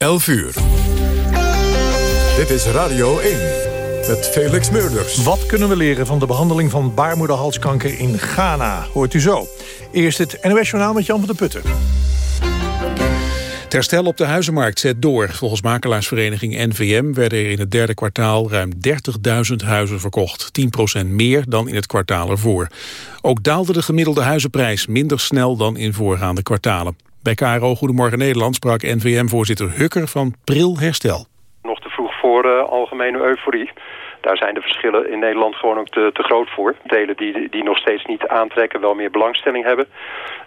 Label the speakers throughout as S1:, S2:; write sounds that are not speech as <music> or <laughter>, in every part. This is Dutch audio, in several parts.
S1: 11 uur. Dit is Radio 1 met Felix Meurders.
S2: Wat kunnen we leren van de behandeling van baarmoederhalskanker in Ghana? Hoort u zo. Eerst het NOS-journaal met Jan van der Putten.
S3: Het herstel op de huizenmarkt zet door. Volgens makelaarsvereniging NVM werden er in het derde kwartaal ruim 30.000 huizen verkocht. 10% meer dan in het kwartaal ervoor. Ook daalde de gemiddelde huizenprijs minder snel dan in voorgaande kwartalen. Bij KRO Goedemorgen Nederland sprak NVM-voorzitter Hukker van pril herstel.
S4: Nog te vroeg voor uh, algemene euforie. Daar zijn de verschillen in Nederland gewoon ook te, te groot voor. Delen die, die nog steeds niet aantrekken, wel meer belangstelling hebben.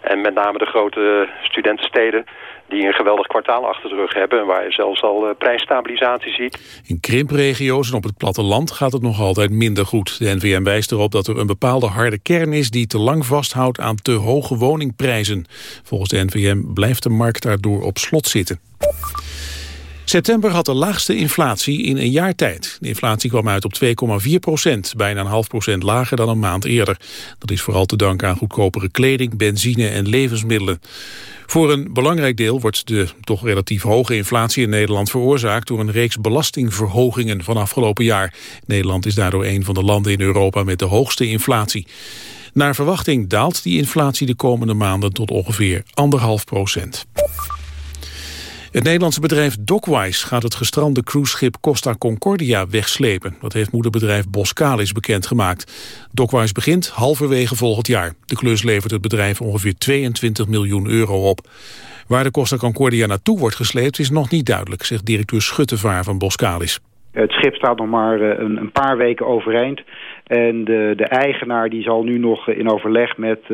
S4: En met name de grote studentensteden die een geweldig kwartaal achter de rug hebben... en waar je zelfs al uh, prijsstabilisatie ziet.
S3: In krimpregio's en op het platteland gaat het nog altijd minder goed. De NVM wijst erop dat er een bepaalde harde kern is... die te lang vasthoudt aan te hoge woningprijzen. Volgens de NVM blijft de markt daardoor op slot zitten. September had de laagste inflatie in een jaar tijd. De inflatie kwam uit op 2,4 procent, bijna een half procent lager dan een maand eerder. Dat is vooral te danken aan goedkopere kleding, benzine en levensmiddelen. Voor een belangrijk deel wordt de toch relatief hoge inflatie in Nederland veroorzaakt door een reeks belastingverhogingen van afgelopen jaar. Nederland is daardoor een van de landen in Europa met de hoogste inflatie. Naar verwachting daalt die inflatie de komende maanden tot ongeveer anderhalf procent. Het Nederlandse bedrijf Dockwise gaat het gestrande cruiseschip Costa Concordia wegslepen. Dat heeft moederbedrijf Boskalis bekendgemaakt. Dockwise begint halverwege volgend jaar. De klus levert het bedrijf ongeveer 22 miljoen euro op. Waar de Costa Concordia naartoe wordt gesleept is nog niet duidelijk, zegt directeur Schuttevaar van Boskalis.
S5: Het schip staat nog maar eh, een, paar weken overeind. En de, de, eigenaar die zal nu nog in overleg met uh,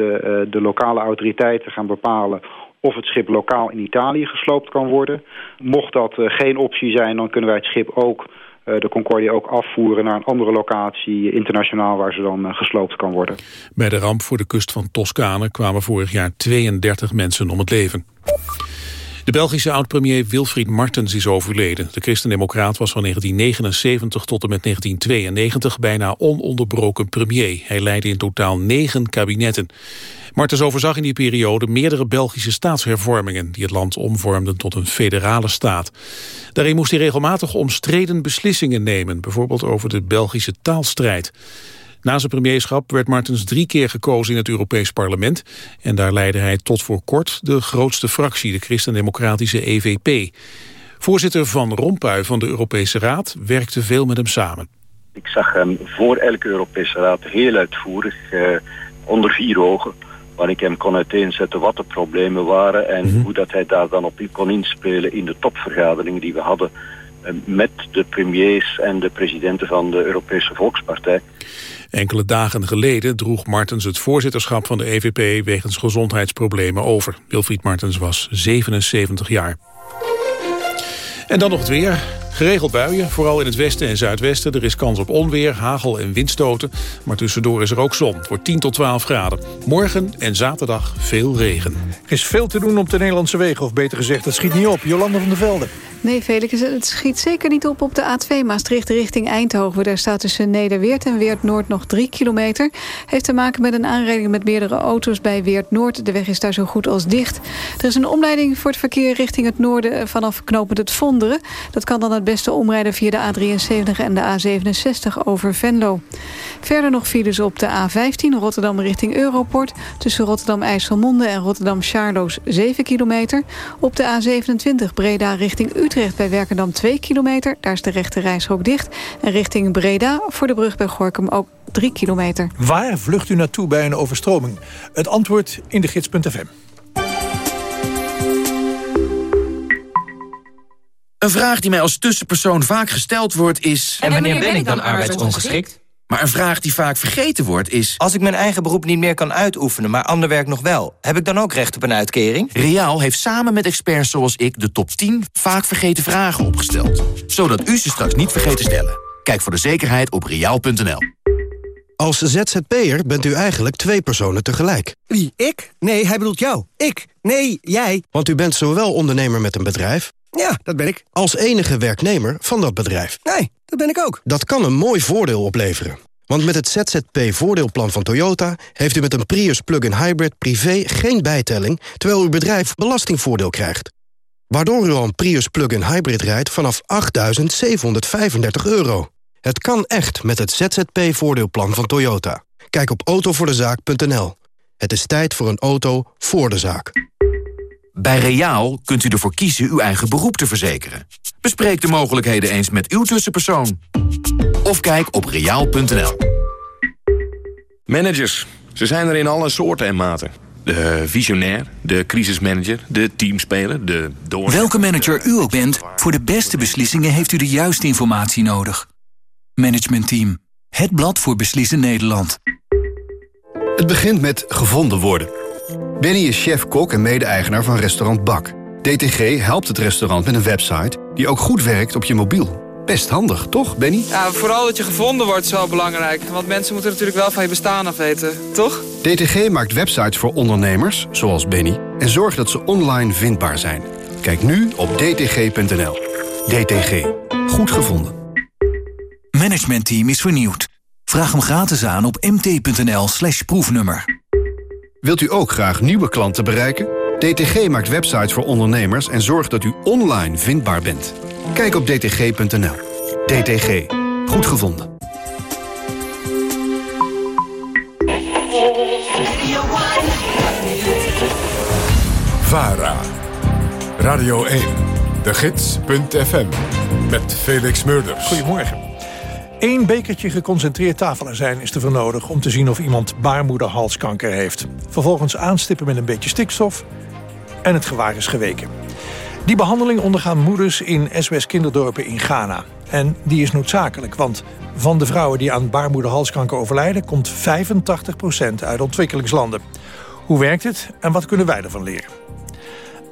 S5: de lokale autoriteiten gaan bepalen of het schip lokaal in Italië gesloopt kan worden. Mocht dat uh, geen optie zijn, dan kunnen wij het schip ook, uh, de Concordia ook afvoeren naar een andere locatie internationaal waar ze dan uh, gesloopt kan worden.
S3: Bij de ramp voor de kust van Toscane kwamen vorig jaar 32 mensen om het leven. De Belgische oud-premier Wilfried Martens is overleden. De christendemocraat was van 1979 tot en met 1992 bijna ononderbroken premier. Hij leidde in totaal negen kabinetten. Martens overzag in die periode meerdere Belgische staatshervormingen... die het land omvormden tot een federale staat. Daarin moest hij regelmatig omstreden beslissingen nemen... bijvoorbeeld over de Belgische taalstrijd. Na zijn premierschap werd Martens drie keer gekozen in het Europees Parlement... en daar leidde hij tot voor kort de grootste fractie, de christendemocratische EVP. Voorzitter Van Rompuy van de Europese Raad werkte veel met hem samen.
S6: Ik zag hem voor elke Europese Raad heel uitvoerig, eh, onder vier ogen waar ik hem kon uiteenzetten wat de problemen waren en mm -hmm. hoe dat hij daar dan op kon inspelen in de topvergaderingen die we hadden uh, met de premiers en de presidenten van de Europese Volkspartij.
S3: Enkele dagen geleden droeg Martens het voorzitterschap van de EVP wegens gezondheidsproblemen over. Wilfried Martens was 77 jaar. En dan nog het weer. Geregeld buien, vooral in het westen en zuidwesten. Er is kans op onweer, hagel en windstoten. Maar tussendoor is er ook zon. Het wordt 10 tot 12 graden. Morgen en zaterdag veel regen.
S2: Er is veel te doen op de Nederlandse wegen. Of beter gezegd, het schiet niet op. Jolanda van der Velde.
S7: Nee, Felix, het schiet zeker niet op op de A2 Maastricht richting Eindhoven. Daar staat tussen Nederweert en Weert-Noord nog 3 kilometer. Heeft te maken met een aanrijding met meerdere auto's bij Weert-Noord. De weg is daar zo goed als dicht. Er is een omleiding voor het verkeer richting het noorden vanaf knopend het Vonderen. Dat kan dan het beste omrijden via de A73 en de A67 over Venlo. Verder nog files op de A15 Rotterdam richting Europort. Tussen Rotterdam-IJsselmonde en Rotterdam-Charloes 7 kilometer. Op de A27 Breda richting Utrecht. Bij Werkendam 2 kilometer. Daar is de rechte reishok dicht. En richting Breda voor de brug bij Gorkum ook 3 kilometer.
S2: Waar vlucht u naartoe bij een overstroming? Het antwoord in de gids.fm.
S8: Een vraag die mij als tussenpersoon vaak gesteld wordt is...
S9: En wanneer ben ik dan arbeidsongeschikt?
S8: Maar een vraag die vaak vergeten wordt is...
S9: Als ik mijn eigen beroep niet meer kan uitoefenen, maar ander werk nog wel... heb ik dan ook recht op een uitkering?
S8: Riaal heeft samen met experts zoals ik de top 10 vaak vergeten vragen opgesteld. Zodat u ze straks niet vergeet te stellen. Kijk voor de zekerheid op riaal.nl.
S10: Als ZZP'er bent u eigenlijk twee personen tegelijk.
S11: Wie, ik? Nee, hij bedoelt jou. Ik? Nee, jij.
S10: Want u bent zowel ondernemer met een bedrijf...
S11: Ja, dat ben ik.
S10: Als enige werknemer van dat bedrijf.
S11: Nee, dat ben ik ook.
S10: Dat kan een mooi voordeel opleveren. Want met het ZZP-voordeelplan van Toyota... heeft u met een Prius plug-in hybrid privé geen bijtelling... terwijl uw bedrijf belastingvoordeel krijgt. Waardoor u al een Prius plug-in hybrid rijdt vanaf 8.735 euro. Het kan echt met het ZZP-voordeelplan van Toyota. Kijk op autovoordezaak.nl. Het is tijd voor een auto voor de zaak.
S8: Bij Reaal kunt u ervoor kiezen uw eigen beroep te verzekeren. Bespreek de mogelijkheden eens met uw tussenpersoon. Of kijk op reaal.nl.
S12: Managers, ze zijn er in alle soorten en maten. De visionair, de crisismanager, de teamspeler, de door...
S13: Welke manager u ook bent, voor de beste beslissingen heeft u de juiste informatie nodig. Management Team, het blad voor beslissen Nederland.
S14: Het begint met gevonden worden. Benny is chef-kok en mede-eigenaar van restaurant Bak. DTG helpt het restaurant met een website die ook goed werkt op je mobiel. Best handig, toch, Benny?
S15: Ja, vooral dat je gevonden wordt is wel belangrijk. Want mensen moeten natuurlijk wel van je bestaan af weten, toch?
S14: DTG maakt websites voor ondernemers, zoals Benny... en zorgt dat ze online vindbaar zijn. Kijk nu op dtg.nl. DTG. Goed gevonden.
S13: Management Team is vernieuwd. Vraag hem gratis aan op mt.nl slash proefnummer.
S14: Wilt u ook graag nieuwe klanten bereiken? DTG maakt websites voor ondernemers en zorgt dat u online vindbaar bent. Kijk op dtg.nl. DTG. Goed gevonden.
S1: VARA. Radio 1. De Gids.fm. Met Felix Murders.
S2: Goedemorgen. Eén bekertje geconcentreerd tafelazijn is ervoor nodig... om te zien of iemand baarmoederhalskanker heeft. Vervolgens aanstippen met een beetje stikstof... en het gewaar is geweken. Die behandeling ondergaan moeders in SOS Kinderdorpen in Ghana. En die is noodzakelijk, want van de vrouwen die aan baarmoederhalskanker overlijden... komt 85% uit ontwikkelingslanden. Hoe werkt het en wat kunnen wij ervan leren?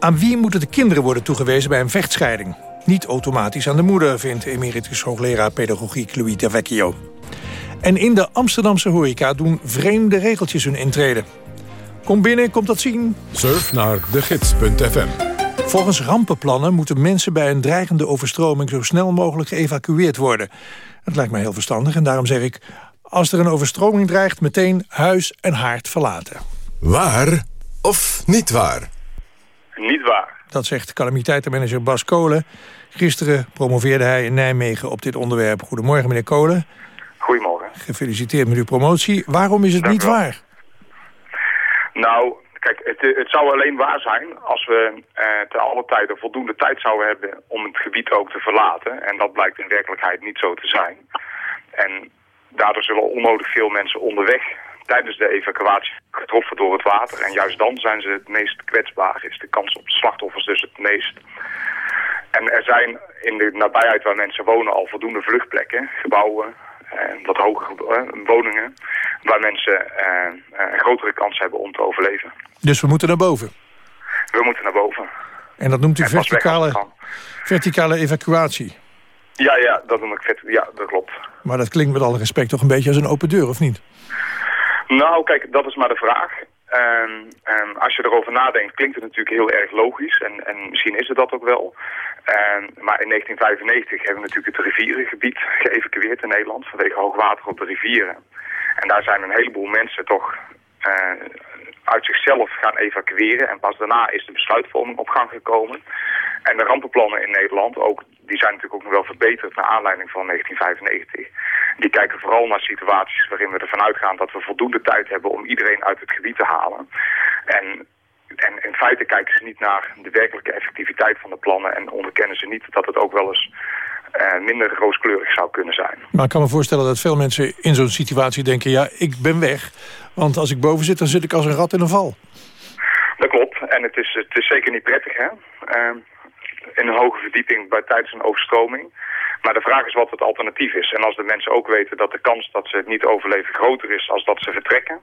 S2: Aan wie moeten de kinderen worden toegewezen bij een vechtscheiding? Niet automatisch aan de moeder, vindt emeritus hoogleraar pedagogiek Louis Davecchio. En in de Amsterdamse horeca doen vreemde regeltjes hun intrede. Kom binnen, komt dat zien.
S1: Surf naar degids.fm.
S2: Volgens rampenplannen moeten mensen bij een dreigende overstroming... zo snel mogelijk geëvacueerd worden. Dat lijkt mij heel verstandig en daarom zeg ik... als er een overstroming dreigt, meteen huis en haard verlaten.
S1: Waar of niet waar?
S16: Niet waar.
S2: Dat zegt calamiteitenmanager Bas Kolen. Gisteren promoveerde hij in Nijmegen op dit onderwerp. Goedemorgen, meneer Kolen.
S16: Goedemorgen.
S2: Gefeliciteerd met uw promotie. Waarom is het
S16: Dank
S2: niet
S16: wel.
S2: waar?
S16: Nou, kijk, het, het zou alleen waar zijn als we eh, te alle tijden voldoende tijd zouden hebben om het gebied ook te verlaten. En dat blijkt in werkelijkheid niet zo te zijn. En daardoor zullen onnodig veel mensen onderweg tijdens de evacuatie getroffen door het water. En juist dan zijn ze het meest kwetsbaar, is de kans op slachtoffers dus het meest. En er zijn in de nabijheid waar mensen wonen al voldoende vluchtplekken, gebouwen, en wat hogere eh, woningen, waar mensen eh, eh, een grotere kans hebben om te overleven.
S2: Dus we moeten naar boven.
S16: We moeten naar boven.
S2: En dat noemt u verticale, verticale evacuatie.
S16: Ja, ja, dat noem ik vet. Ja, dat klopt.
S2: Maar dat klinkt met alle respect toch een beetje als een open deur, of niet?
S16: Nou, kijk, dat is maar de vraag. Ehm, ehm, als je erover nadenkt, klinkt het natuurlijk heel erg logisch. En, en misschien is het dat ook wel. Ehm, maar in 1995 hebben we natuurlijk het rivierengebied geëvacueerd in Nederland. Vanwege hoogwater op de rivieren. En daar zijn een heleboel mensen toch eh, uit zichzelf gaan evacueren. En pas daarna is de besluitvorming op gang gekomen. En de rampenplannen in Nederland, ook, die zijn natuurlijk ook nog wel verbeterd naar aanleiding van 1995. Die kijken vooral naar situaties waarin we ervan uitgaan dat we voldoende tijd hebben om iedereen uit het gebied te halen. En, en in feite kijken ze niet naar de werkelijke effectiviteit van de plannen en onderkennen ze niet dat het ook wel eens eh, minder rooskleurig zou kunnen zijn.
S2: Maar ik kan me voorstellen dat veel mensen in zo'n situatie denken... ja, ik ben weg, want als ik boven zit, dan zit ik als een rat in een val.
S16: Dat klopt. En het is, het is zeker niet prettig, hè? Eh, in een hoge verdieping bij, tijdens een overstroming. Maar de vraag is wat het alternatief is. En als de mensen ook weten dat de kans dat ze het niet overleven groter is als dat ze vertrekken...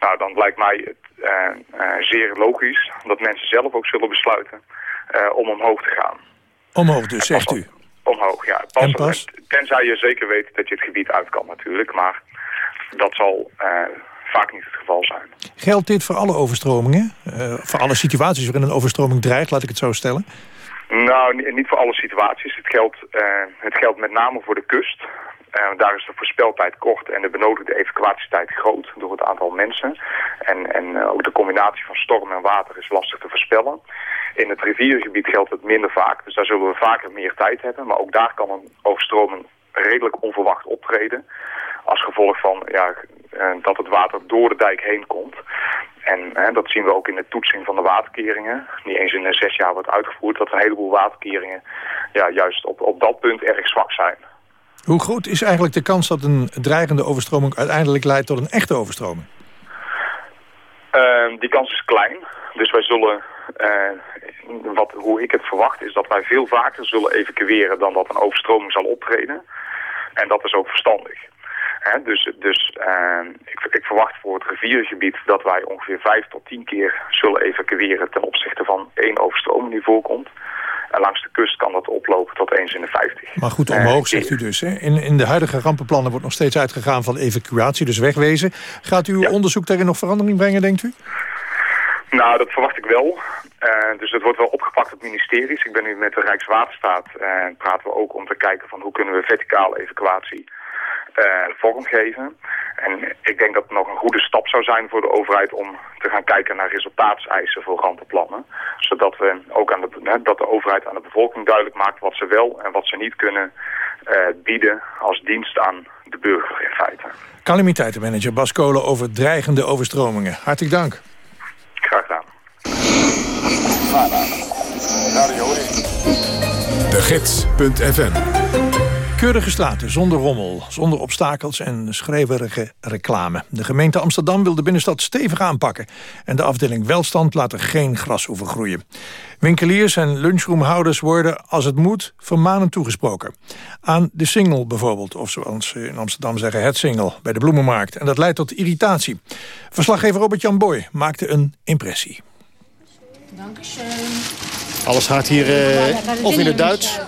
S16: Nou, dan lijkt mij het eh, eh, zeer logisch dat mensen zelf ook zullen besluiten eh, om omhoog te gaan.
S2: Omhoog dus, zegt u.
S16: Omhoog, ja.
S2: En pas?
S16: Tenzij je zeker weet dat je het gebied uit kan natuurlijk. Maar dat zal vaak niet het geval zijn.
S2: Geldt dit voor alle overstromingen? Voor alle situaties waarin een overstroming dreigt, laat ik het zo stellen?
S16: Nou, niet voor alle situaties. Het geldt, het geldt met name voor de kust. Uh, daar is de voorspeltijd kort en de benodigde evacuatietijd groot door het aantal mensen. En, en uh, ook de combinatie van storm en water is lastig te voorspellen. In het riviergebied geldt het minder vaak, dus daar zullen we vaker meer tijd hebben. Maar ook daar kan een overstroming redelijk onverwacht optreden. Als gevolg van ja, dat het water door de dijk heen komt. En dat zien we ook in de toetsing van de waterkeringen. Niet eens in zes jaar wordt uitgevoerd dat een heleboel waterkeringen ja, juist op, op dat punt erg zwak zijn.
S2: Hoe groot is eigenlijk de kans dat een dreigende overstroming uiteindelijk leidt tot een echte overstroming?
S16: Uh, die kans is klein. Dus wij zullen, uh, wat, hoe ik het verwacht, is dat wij veel vaker zullen evacueren dan dat een overstroming zal optreden. En dat is ook verstandig. He, dus dus uh, ik, ik, verwacht voor het riviergebied dat wij ongeveer vijf tot tien keer zullen evacueren ten opzichte van één overstroming die voorkomt. En langs de kust kan dat oplopen tot eens in de 50.
S2: Maar goed, omhoog uh, zegt u dus. Hè? In, in de huidige rampenplannen wordt nog steeds uitgegaan van evacuatie, dus wegwezen. Gaat uw ja. onderzoek daarin nog verandering brengen, denkt u?
S16: Nou, dat verwacht ik wel. Uh, dus dat wordt wel opgepakt op ministeries. Ik ben nu met de Rijkswaterstaat en uh, praten we ook om te kijken van hoe kunnen we verticale evacuatie uh, vormgeven. En ik denk dat het nog een goede stap zou zijn voor de overheid om te gaan kijken naar resultaatseisen voor rampenplannen. Zodat we ook aan de, dat de overheid aan de bevolking duidelijk maakt wat ze wel en wat ze niet kunnen uh, bieden als dienst aan de burger in feite.
S2: Calamiteitenmanager Bas Kolen over dreigende overstromingen. Hartelijk dank.
S16: Graag gedaan.
S1: De Gids.fm
S2: Keurige straten, zonder rommel, zonder obstakels en schreeuwerige reclame. De gemeente Amsterdam wil de binnenstad stevig aanpakken... en de afdeling welstand laat er geen gras over groeien. Winkeliers en lunchroomhouders worden, als het moet, vermanend toegesproken. Aan de single bijvoorbeeld, of zoals ze in Amsterdam zeggen, het single... bij de bloemenmarkt, en dat leidt tot irritatie. Verslaggever Robert-Jan Boy maakte een impressie.
S17: Alles gaat hier uh, of in het Duits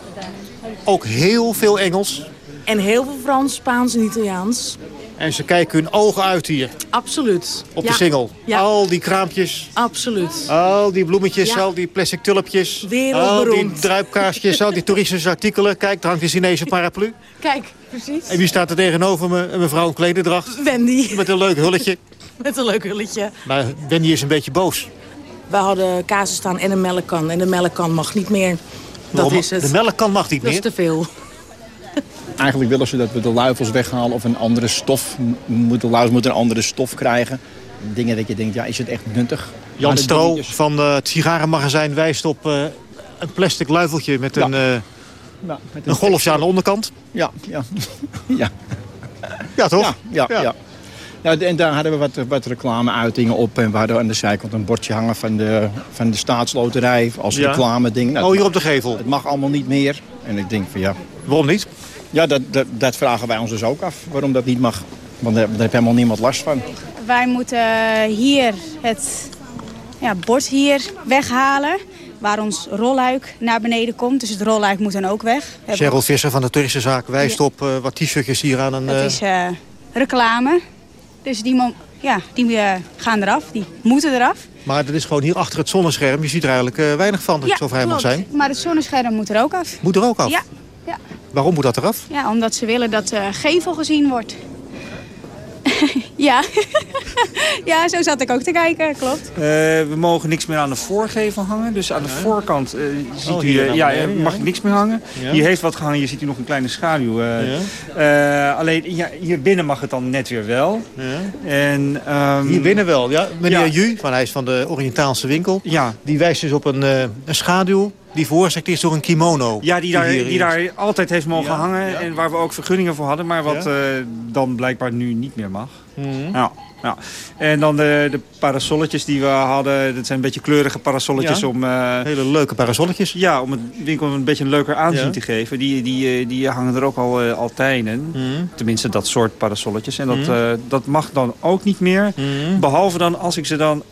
S17: ook heel veel Engels.
S18: En heel veel Frans, Spaans en Italiaans.
S17: En ze kijken hun ogen uit hier.
S18: Absoluut.
S17: Op de singel. Ja. Al die kraampjes.
S18: Absoluut.
S17: Al die bloemetjes, al die plastic tulpjes. Al die druipkaarsjes, al die toeristische artikelen. Kijk, daar hangt de Chinese paraplu.
S18: Kijk, precies.
S17: En wie staat er tegenover me? Een mevrouw in klederdracht.
S18: Wendy.
S17: Met een leuk hulletje. <laughs>
S18: Met een leuk hulletje.
S17: Maar Wendy is een beetje boos.
S18: We hadden kazen staan en een melkkan. En de melkkan mag niet meer. Dat is het.
S17: De melkkan mag niet meer?
S18: Dat is te veel.
S19: Eigenlijk willen ze dat we de luifels weghalen of een andere stof. De luifels moeten een andere stof krijgen. Dingen dat je denkt, ja, is het echt nuttig?
S17: Jan Stro van uh, het sigarenmagazijn wijst op uh, een plastic luifeltje met een, uh, ja, met een, een golfje aan de onderkant.
S19: Ja, ja. <laughs> ja.
S17: ja toch?
S19: ja. ja. ja. Ja, en daar hadden we wat, wat reclameuitingen op. En we hadden aan de zijkant een bordje hangen van de, van de staatsloterij als ja. reclame ding.
S17: Nou, oh, hier op de gevel?
S19: Het mag allemaal niet meer. En ik denk van ja...
S17: Waarom niet?
S19: Ja, dat, dat, dat vragen wij ons dus ook af. Waarom dat niet mag. Want daar, daar heeft helemaal niemand last van.
S20: Wij moeten hier het ja, bord hier weghalen waar ons rolluik naar beneden komt. Dus het rolluik moet dan ook weg.
S17: Cheryl Visser van de toeristenzaak wijst ja. op uh, wat t-shirtjes hier aan een...
S20: Dat uh... is uh, reclame. Dus die, ja, die uh, gaan eraf, die moeten eraf.
S17: Maar dat is gewoon hier achter het zonnescherm. Je ziet er eigenlijk uh, weinig van, dat
S20: ja,
S17: het zo vrij mag zijn.
S20: maar het zonnescherm moet er ook af.
S17: Moet er ook af?
S20: Ja. ja.
S17: Waarom moet dat eraf?
S20: Ja, omdat ze willen dat uh, gevel gezien wordt. <laughs> ja. <laughs> ja, zo zat ik ook te kijken, klopt.
S21: Uh, we mogen niks meer aan de voorgevel hangen. Dus aan de ja. voorkant uh, ziet oh, u, uh, ja, mag ja. niks meer hangen. Ja. Hier heeft wat gehangen, hier ziet u nog een kleine schaduw. alleen ja, hier binnen mag het dan net weer wel. En, um,
S17: hier binnen wel, ja. Meneer Ju, van, hij is van de Oriëntaalse winkel.
S21: Ja.
S17: Die wijst dus op een, een schaduw die veroorzaakt is door een kimono.
S21: Ja, die daar, die, die daar altijd heeft mogen ja, hangen. Ja. En waar we ook vergunningen voor hadden. Maar wat ja. uh, dan blijkbaar nu niet meer mag.
S17: Mhm.
S21: Mm -hmm. ja, ja. En dan de, de parasolletjes die we hadden. Dat zijn een beetje kleurige parasolletjes. Om, uh,
S17: Hele leuke parasolletjes.
S21: Ja, om het winkel een beetje een leuker aanzien te geven. Die, die, die hangen er ook al, uh.
S17: Mhm.
S21: Mm -hmm. Tenminste, dat soort parasolletjes. En dat, mm -hmm. dat mag dan ook niet meer.
S17: Mhm.
S21: Behalve dan als ik ze dan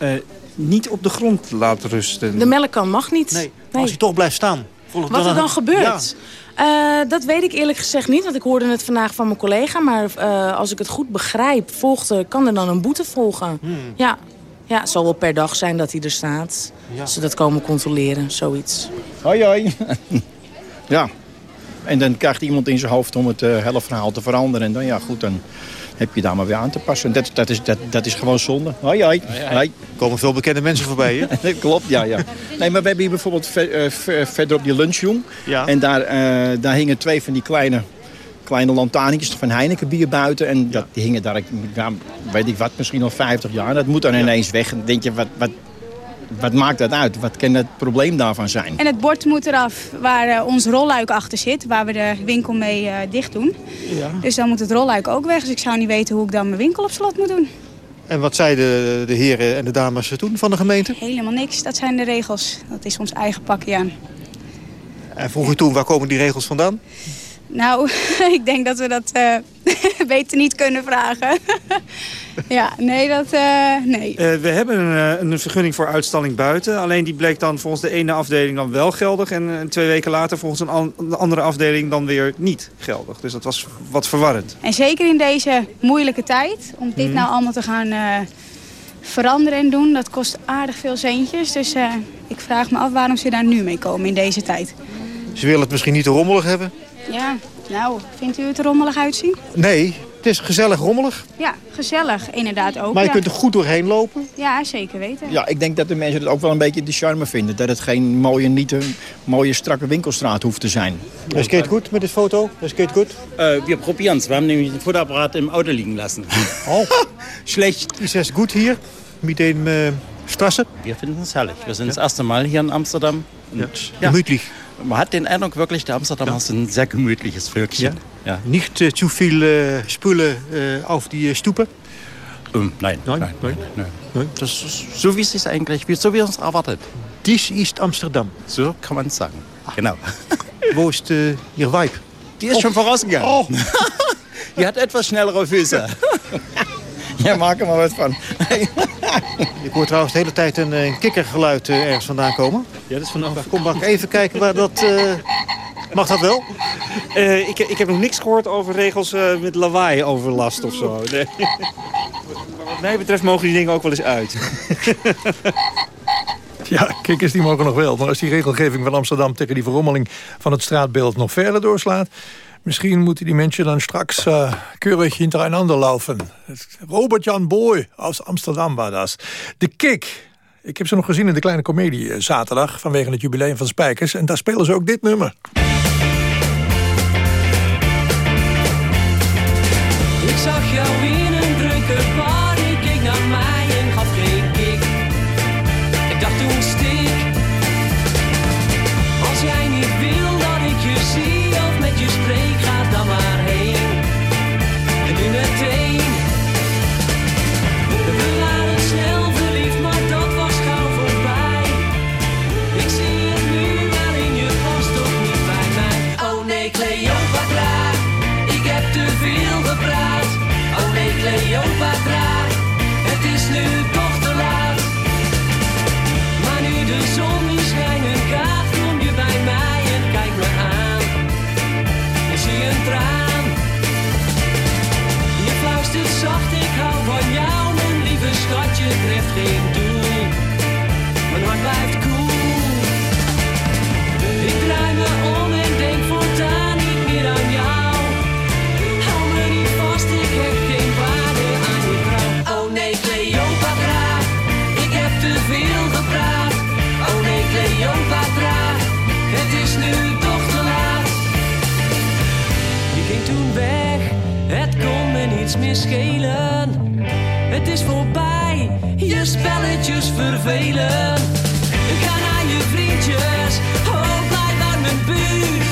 S21: niet op de grond laat rusten.
S18: De melkkan mag niet.
S17: Nee, nee. als hij toch blijft staan.
S18: Wat dan er dan gebeurt? Ja. Uh, dat weet ik eerlijk gezegd niet, want ik hoorde het vandaag van mijn collega. Maar uh, als ik het goed begrijp, volgde, kan er dan een boete volgen.
S17: Hmm.
S18: Ja. Ja, het zal wel per dag zijn dat hij er staat.
S19: Ja.
S18: Als ze dat komen controleren, zoiets.
S19: Hoi, hoi. ja. En dan krijgt iemand in zijn hoofd om het uh, hele verhaal te veranderen. En dan, ja, goed, dan heb je daar maar weer aan te passen. Dat, dat, is, dat, dat is gewoon zonde. Hoi, hoi.
S17: Er komen veel bekende mensen voorbij, hè? <laughs>
S19: klopt, ja, ja. Nee, maar we hebben hier bijvoorbeeld ver, uh, ver, verder op die lunchroom.
S17: Ja.
S19: En daar, uh, daar hingen twee van die kleine kleine lantaarnetjes van Heineken bier buiten. En dat, die hingen daar, ja, weet ik wat, misschien al 50 jaar. Dat moet dan ineens weg. En denk je, wat, wat, wat maakt dat uit? Wat kan het probleem daarvan zijn?
S20: En het bord moet eraf waar uh, ons rolluik achter zit. Waar we de winkel mee uh, dicht doen.
S17: Ja.
S20: Dus dan moet het rolluik ook weg. Dus ik zou niet weten hoe ik dan mijn winkel op slot moet doen.
S17: En wat zeiden de heren en de dames toen van de gemeente?
S20: Helemaal niks. Dat zijn de regels. Dat is ons eigen pakje aan.
S17: En vroeg u toen, waar komen die regels vandaan?
S20: Nou, <laughs> ik denk dat we dat uh, <laughs> beter niet kunnen vragen. <laughs> ja, nee, dat... Uh, nee.
S21: Uh, we hebben een, een, vergunning voor uitstalling buiten. Alleen die bleek dan volgens de ene afdeling dan wel geldig. En twee weken later volgens een, an een andere afdeling dan weer niet geldig. Dus dat was wat verwarrend.
S20: En zeker in deze moeilijke tijd, om dit mm. nou allemaal te gaan veranderen en doen... dat kost aardig veel centjes. Dus ik vraag me af waarom ze daar nu mee komen in deze tijd.
S17: Ze willen het misschien niet te rommelig hebben?
S20: Ja, nou, vindt u het er rommelig uitzien?
S17: Nee, het is gezellig rommelig.
S20: Ja, gezellig, inderdaad ook.
S17: Maar je
S20: ja.
S17: kunt er goed doorheen lopen?
S20: Ja, zeker weten.
S19: Ja, ik denk dat de mensen het ook wel een beetje de charme vinden. Dat het geen mooie, niet een mooie, strakke winkelstraat hoeft te zijn.
S17: Es geht goed met dit foto? Es geht goed?
S22: Uh, wir probieren es. We hebben nämlich het Fotoapparat im Auto liegen lassen. <laughs>
S17: Oh, <laughs> schlecht. Ist es gut hier mit dem äh, Straße?
S22: Wir finden es herrlich. Wir sind ja. das erste Mal hier in Amsterdam.
S17: Ja. Gemütlich.
S22: Man hat den Eindruck wirklich, der Amsterdamer ist ein sehr gemütliches Völkchen.
S17: Ja. Ja. Nicht äh, zu viel äh, Spüle äh, auf die Stupe?
S22: Ähm, nein,
S17: nein,
S22: nein,
S17: nein,
S22: nein, nein. Das ist so, wie es sich eigentlich, so wie es erwartet.
S17: Dies ist Amsterdam.
S22: So kann man es sagen. Genau. <laughs>
S17: Wo ist äh, Ihr Weib?
S22: Die ist oh. schon vorausgegangen.
S17: Oh. <laughs>
S22: die hat etwas schnellere Füße. <laughs> <laughs>
S19: Ja, maak er maar wat van. <laughs>
S17: Ik hoor trouwens de hele tijd een, een kikkergeluid uh, ergens vandaan komen.
S22: Ja, dat is vanaf.
S17: Kom maar even kijken waar dat... Uh, mag dat wel?
S21: Uh, ik, ik heb nog niks gehoord over regels met lawaai overlast of zo. Nee. Wat mij betreft mogen die dingen ook wel eens uit. <laughs>
S2: Ja, kikkers die mogen nog wel. Maar als die regelgeving van Amsterdam tegen die verrommeling van het straatbeeld nog verder doorslaat... Misschien moeten die mensen dan straks uh, keurig hintereinander laufen. Robert-Jan Boy aus Amsterdam war das. De Kik. Ik heb ze nog gezien in de kleine komedie uh, zaterdag... vanwege het jubileum van Spijkers. En daar spelen ze ook dit nummer.
S23: Ik zag jou in toen weg, het kon me niets meer schelen. Het is voorbij, je spelletjes vervelen. Ga naar je vriendjes, oh blijf uit mijn buurt.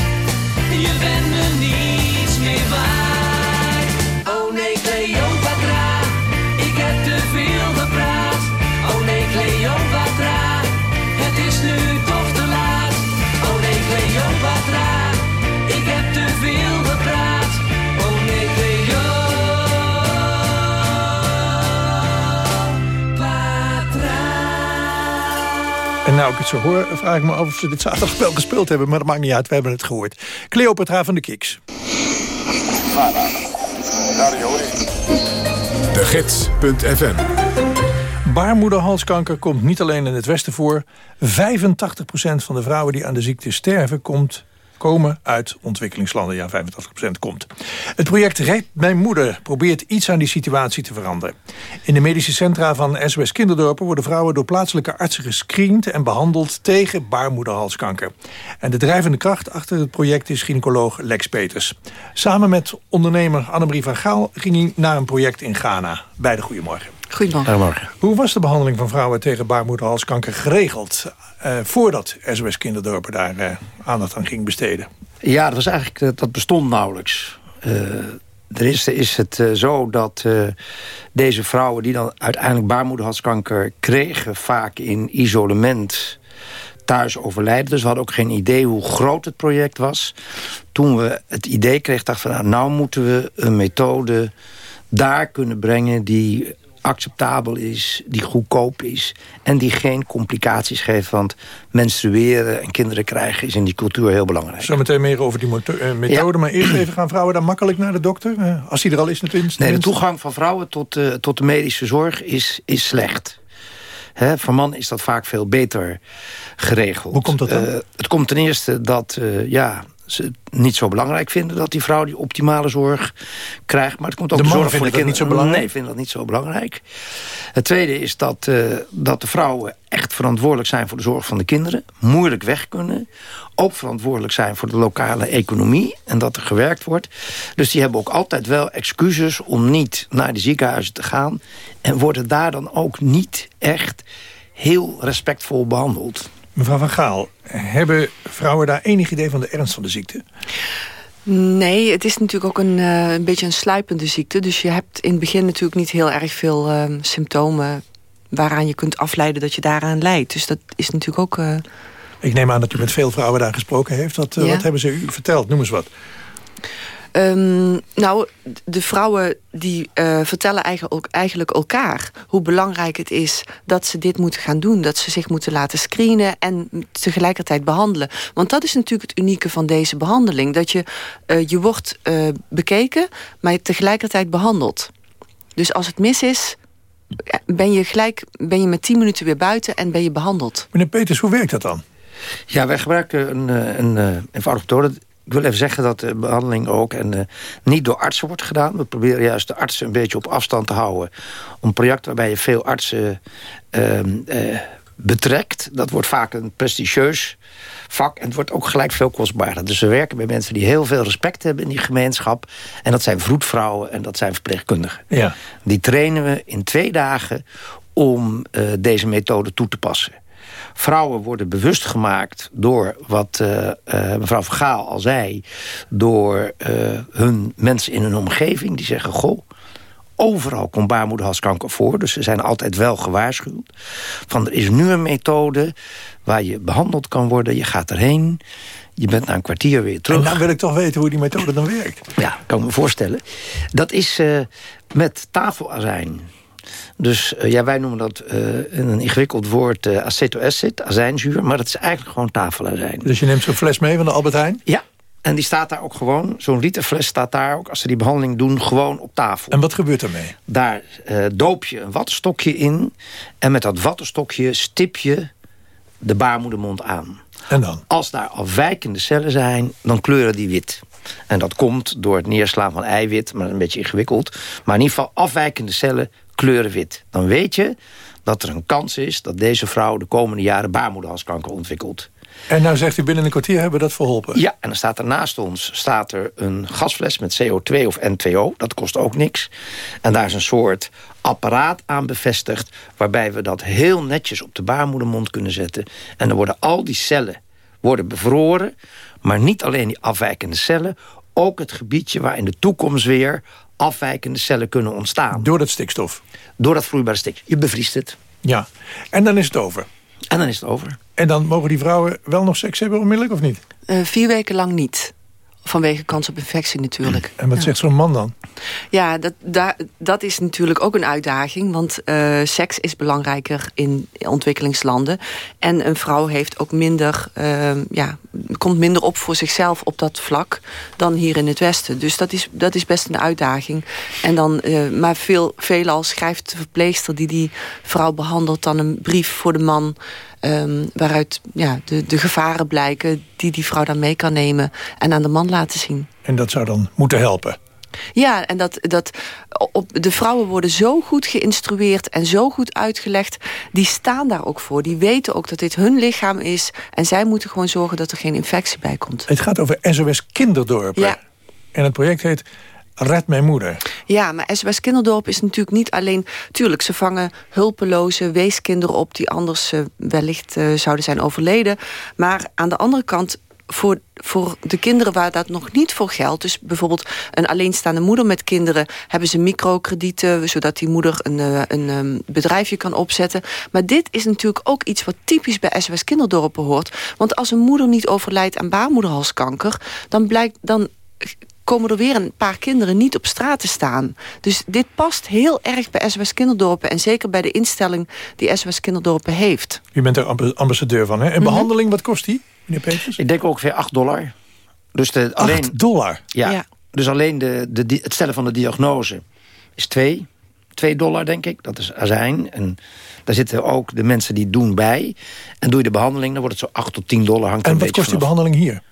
S23: Je bent me niets
S2: nou ik het zo hoor, vraag ik me af of ze dit zaterdag wel gespeeld hebben. Maar dat maakt niet uit, we hebben het gehoord. Cleopatra van de Kiks.
S1: De Gids.fm
S2: Baarmoederhalskanker komt niet alleen in het Westen voor. 85% van de vrouwen die aan de ziekte sterven... komt komen uit ontwikkelingslanden. Ja, 85% komt. Het project Red Mijn Moeder probeert iets aan die situatie te veranderen. In de medische centra van SOS Kinderdorpen... worden vrouwen door plaatselijke artsen gescreend en behandeld... tegen baarmoederhalskanker. En de drijvende kracht achter het project is gynaecoloog Lex Peters. Samen met ondernemer Annemarie van Gaal... ging hij naar een project in Ghana. Beide goedemorgen.
S24: Goedemorgen.
S2: Hoe was de behandeling van vrouwen tegen baarmoederhalskanker geregeld... Uh, voordat SOS Kinderdorpen daar uh, aandacht aan ging besteden?
S24: Ja, dat, was eigenlijk, uh, dat bestond nauwelijks. er is, is het zo dat deze vrouwen die dan uiteindelijk baarmoederhalskanker kregen... vaak in isolement thuis overlijden. Dus we hadden ook geen idee hoe groot het project was. Toen we het idee kregen, dachten we... nou, nou moeten we een methode daar kunnen brengen... die acceptabel is, die goedkoop is... en die geen complicaties geeft. Want menstrueren en kinderen krijgen is in die cultuur heel belangrijk.
S2: Zometeen meer over die eh, methode. Maar eerst even gaan vrouwen dan makkelijk naar de dokter? Eh, als die er al is natuurlijk.
S24: Nee, de toegang van vrouwen tot, uh, tot de medische zorg is, is slecht. He, voor mannen is dat vaak veel beter geregeld.
S2: Hoe komt dat dan?
S24: Uh, het komt ten eerste dat uh, ja, ze het niet zo belangrijk vinden... dat die vrouw die optimale zorg krijgt. Maar het komt ook
S2: de,
S24: de
S2: zorg
S24: voor de
S2: kinderen. niet zo belangrijk?
S24: Nee, vinden dat niet zo belangrijk. Het tweede is dat, uh, dat de vrouwen echt verantwoordelijk zijn... voor de zorg van de kinderen. Moeilijk weg kunnen. Ook verantwoordelijk zijn voor de lokale economie. En dat er gewerkt wordt. Dus die hebben ook altijd wel excuses om niet naar de ziekenhuizen te gaan. En worden daar dan ook niet echt heel respectvol behandeld.
S2: Mevrouw Van Gaal, hebben vrouwen daar enig idee van de ernst van de ziekte?
S25: Nee, het is natuurlijk ook een, uh, een beetje een sluipende ziekte. Dus je hebt in het begin natuurlijk niet heel erg veel uh, symptomen... waaraan je kunt afleiden dat je daaraan lijdt. Dus dat is natuurlijk ook... Uh...
S2: Ik neem aan dat u met veel vrouwen daar gesproken heeft. Wat, ja. wat hebben ze u verteld? Noem eens wat.
S25: Um, nou, de vrouwen die uh, vertellen eigenlijk, eigenlijk elkaar hoe belangrijk het is dat ze dit moeten gaan doen. Dat ze zich moeten laten screenen en tegelijkertijd behandelen. Want dat is natuurlijk het unieke van deze behandeling. Dat je, uh, je wordt uh, bekeken, maar je tegelijkertijd behandeld. Dus als het mis is, ben je gelijk ben je met 10 minuten weer buiten en ben je behandeld.
S2: Meneer Peters, hoe werkt dat dan?
S24: Ja, wij gebruiken een, een, een eenvoudige methode ik wil even zeggen dat de behandeling ook en, uh, niet door artsen wordt gedaan. We proberen juist de artsen een beetje op afstand te houden. Een project waarbij je veel artsen uh, uh, betrekt. Dat wordt vaak een prestigieus vak. En het wordt ook gelijk veel kostbaarder. Dus we werken bij mensen die heel veel respect hebben in die gemeenschap. En dat zijn vroedvrouwen en dat zijn verpleegkundigen.
S2: Ja.
S24: Die trainen we in twee dagen om deze methode toe te passen. Vrouwen worden bewust gemaakt door wat uh, uh, mevrouw Vergaal al zei... door uh, hun mensen in hun omgeving die zeggen... goh, overal komt baarmoederhalskanker voor. Dus ze zijn altijd wel gewaarschuwd. Van er is nu een methode waar je behandeld kan worden. Je gaat erheen. Je bent na een kwartier weer terug.
S2: En dan wil ik toch weten hoe die methode dan werkt.
S24: Ja, kan ik me voorstellen. Dat is uh, met tafelazijn. Dus uh, ja, wij noemen dat uh, in een ingewikkeld woord uh, acetoacid, azijnzuur. Maar dat is eigenlijk gewoon tafelazijn.
S2: Dus je neemt zo'n fles mee van de Albert Heijn?
S24: Ja, en die staat daar ook gewoon, zo'n literfles staat daar ook... als ze die behandeling doen, gewoon op tafel.
S2: En wat gebeurt ermee?
S24: Daar doop je een wattenstokje in... en met dat wattenstokje stip je de baarmoedermond aan.
S2: En dan?
S24: Als daar afwijkende cellen zijn, dan kleuren die wit. En dat komt door het neerslaan van eiwit, maar een beetje ingewikkeld. Maar in ieder geval afwijkende cellen kleuren wit. Dan weet je dat er een kans is dat deze vrouw de komende jaren baarmoederhalskanker ontwikkelt.
S2: En nou zegt u binnen een kwartier hebben we dat verholpen?
S24: Ja, en dan staat er naast ons staat er een gasfles met CO2 of N2O. Dat kost ook niks. En daar is een soort apparaat aan bevestigd... waarbij we dat heel netjes op de baarmoedermond kunnen zetten. En dan worden al die cellen worden bevroren... maar niet alleen die afwijkende cellen... ook het gebiedje waar in de toekomst weer afwijkende cellen kunnen ontstaan.
S2: Door dat stikstof?
S24: Door dat vloeibare stikstof. Je bevriest het.
S2: Ja, en dan is het over?
S24: En dan is het over.
S2: En dan mogen die vrouwen wel nog seks hebben onmiddellijk of niet?
S25: Uh, vier weken lang niet. Vanwege kans op infectie natuurlijk.
S2: En wat zegt zo'n man dan?
S25: Ja, dat, dat is natuurlijk ook een uitdaging. Want uh, seks is belangrijker in ontwikkelingslanden. En een vrouw heeft ook minder, uh, ja, komt minder op voor zichzelf op dat vlak dan hier in het Westen. Dus dat is, dat is best een uitdaging. En dan, uh, maar veel, veelal schrijft de verpleegster die die vrouw behandelt dan een brief voor de man. Um, waaruit ja, de, de gevaren blijken die die vrouw dan mee kan nemen en aan de man laten zien.
S2: En dat zou dan moeten helpen?
S25: Ja, en dat, dat op, de vrouwen worden zo goed geïnstrueerd en zo goed uitgelegd. Die staan daar ook voor. Die weten ook dat dit hun lichaam is. En zij moeten gewoon zorgen dat er geen infectie bij komt.
S2: Het gaat over SOS Kinderdorpen.
S25: Ja.
S2: En het project heet Red mijn moeder.
S25: Ja, maar SOS Kinderdorp is natuurlijk niet alleen... Tuurlijk, ze vangen hulpeloze weeskinderen op... die anders uh, wellicht uh, zouden zijn overleden. Maar aan de andere kant voor, voor de kinderen waar dat nog niet voor geldt... dus bijvoorbeeld een alleenstaande moeder met kinderen... hebben ze microkredieten, zodat die moeder een, uh, een um, bedrijfje kan opzetten. Maar dit is natuurlijk ook iets wat typisch bij SOS Kinderdorpen hoort. Want als een moeder niet overlijdt aan baarmoederhalskanker... dan, blijkt, dan komen er weer een paar kinderen niet op straat te staan. Dus dit past heel erg bij SOS Kinderdorpen... en zeker bij de instelling die SOS Kinderdorpen heeft.
S2: U bent er ambassadeur van, hè? En mm -hmm. behandeling, wat kost die, meneer Peters?
S24: Ik denk ongeveer 8 dollar. Dus de, alleen,
S2: 8 dollar?
S24: Ja, ja. dus alleen de, de, het stellen van de diagnose is 2. 2 dollar, denk ik. Dat is azijn. En daar zitten ook de mensen die doen bij. En doe je de behandeling, dan wordt het zo 8 tot 10 dollar. Hangt
S2: en wat kost die behandeling hier?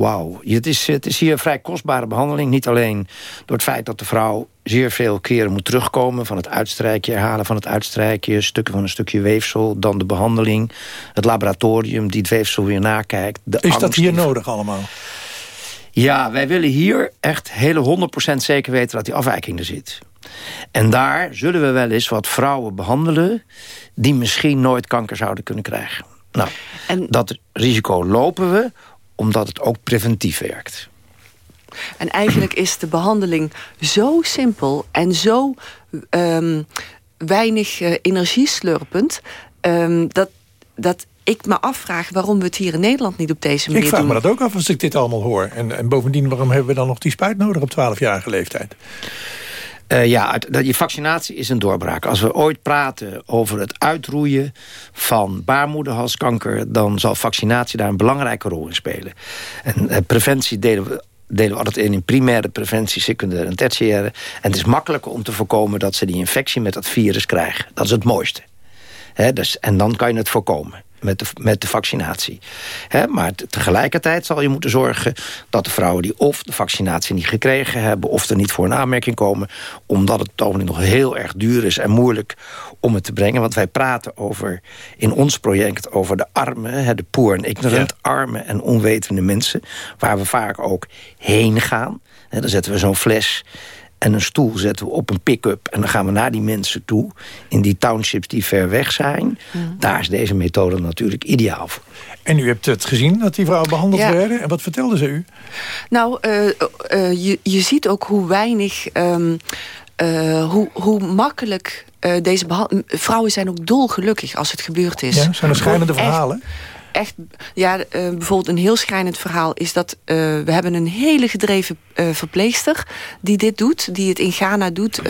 S24: Wauw, het is, het is hier een vrij kostbare behandeling. Niet alleen door het feit dat de vrouw zeer veel keren moet terugkomen... van het uitstrijkje, herhalen van het uitstrijkje... stukken van een stukje weefsel, dan de behandeling... het laboratorium die het weefsel weer nakijkt. De
S2: is dat hier nodig allemaal?
S24: Ja, wij willen hier echt hele 100% zeker weten dat die afwijking er zit. En daar zullen we wel eens wat vrouwen behandelen... die misschien nooit kanker zouden kunnen krijgen. Nou, en... dat risico lopen we omdat het ook preventief werkt.
S25: En eigenlijk is de behandeling zo simpel en zo um, weinig uh, energieslurpend... Um, dat, dat ik me afvraag waarom we het hier in Nederland niet op deze manier doen.
S2: Ik vraag
S25: doen.
S2: me dat ook af als ik dit allemaal hoor. En, en bovendien, waarom hebben we dan nog die spuit nodig op 12-jarige leeftijd?
S24: Uh, ja, je vaccinatie is een doorbraak. Als we ooit praten over het uitroeien van baarmoederhalskanker... dan zal vaccinatie daar een belangrijke rol in spelen. En uh, preventie delen we delen we altijd in in primaire preventie, secundaire en tertiaire. En het is makkelijker om te voorkomen dat ze die infectie met dat virus krijgen. Dat is het mooiste. Dus, en dan kan je het voorkomen met de, met de vaccinatie. He, maar tegelijkertijd zal je moeten zorgen dat de vrouwen die of de vaccinatie niet gekregen hebben... of er niet voor een aanmerking komen... omdat het toch nog heel erg duur is en moeilijk om het te brengen. Want wij praten over in ons project over de armen, he, de poor en ignorant... Ja. arme en onwetende mensen, waar we vaak ook heen gaan. He, dan zetten we zo'n fles en een stoel zetten we op een pick-up... en dan gaan we naar die mensen toe, in die townships die ver weg zijn. Mm. Daar is deze methode natuurlijk ideaal voor.
S2: En u hebt het gezien, dat die vrouwen behandeld ja. werden. En wat vertelde ze u?
S25: Nou, uh, uh, je, je ziet ook hoe weinig... Um, uh, hoe, hoe makkelijk deze vrouwen zijn ook dolgelukkig als het gebeurd is.
S2: Ja, zijn er schijnende verhalen?
S25: Echt, ja, uh, bijvoorbeeld een heel schrijnend verhaal is dat uh, we hebben een hele gedreven uh, verpleegster die dit doet, die het in Ghana doet,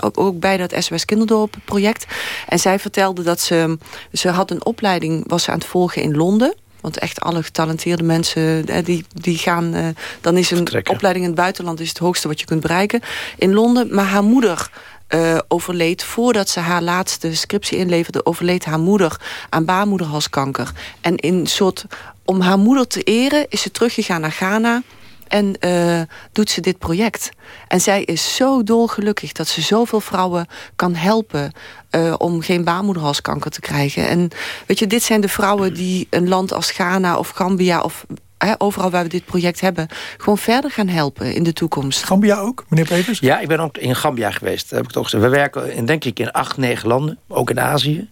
S25: ook, ook, bij dat SOS Kinderdorp project. En zij vertelde dat ze, ze had een opleiding, was ze aan het volgen in Londen. Want echt alle getalenteerde mensen, die, die gaan... Dan is een Vertrekken. opleiding in het buitenland is het hoogste wat je kunt bereiken. In Londen, maar haar moeder uh, overleed... voordat ze haar laatste scriptie inleverde... overleed haar moeder aan baarmoederhalskanker. En in soort, om haar moeder te eren is ze teruggegaan naar Ghana... En uh, doet ze dit project. En zij is zo dolgelukkig dat ze zoveel vrouwen kan helpen... Uh, om geen baarmoederhalskanker te krijgen. En weet je, dit zijn de vrouwen die een land als Ghana of Gambia... of overal waar we dit project hebben... gewoon verder gaan helpen in de toekomst.
S2: Gambia ook, meneer Peters?
S24: Ja, ik ben ook in Gambia geweest. Heb ik toch gezegd. We werken in, denk ik in acht, negen landen, ook in Azië.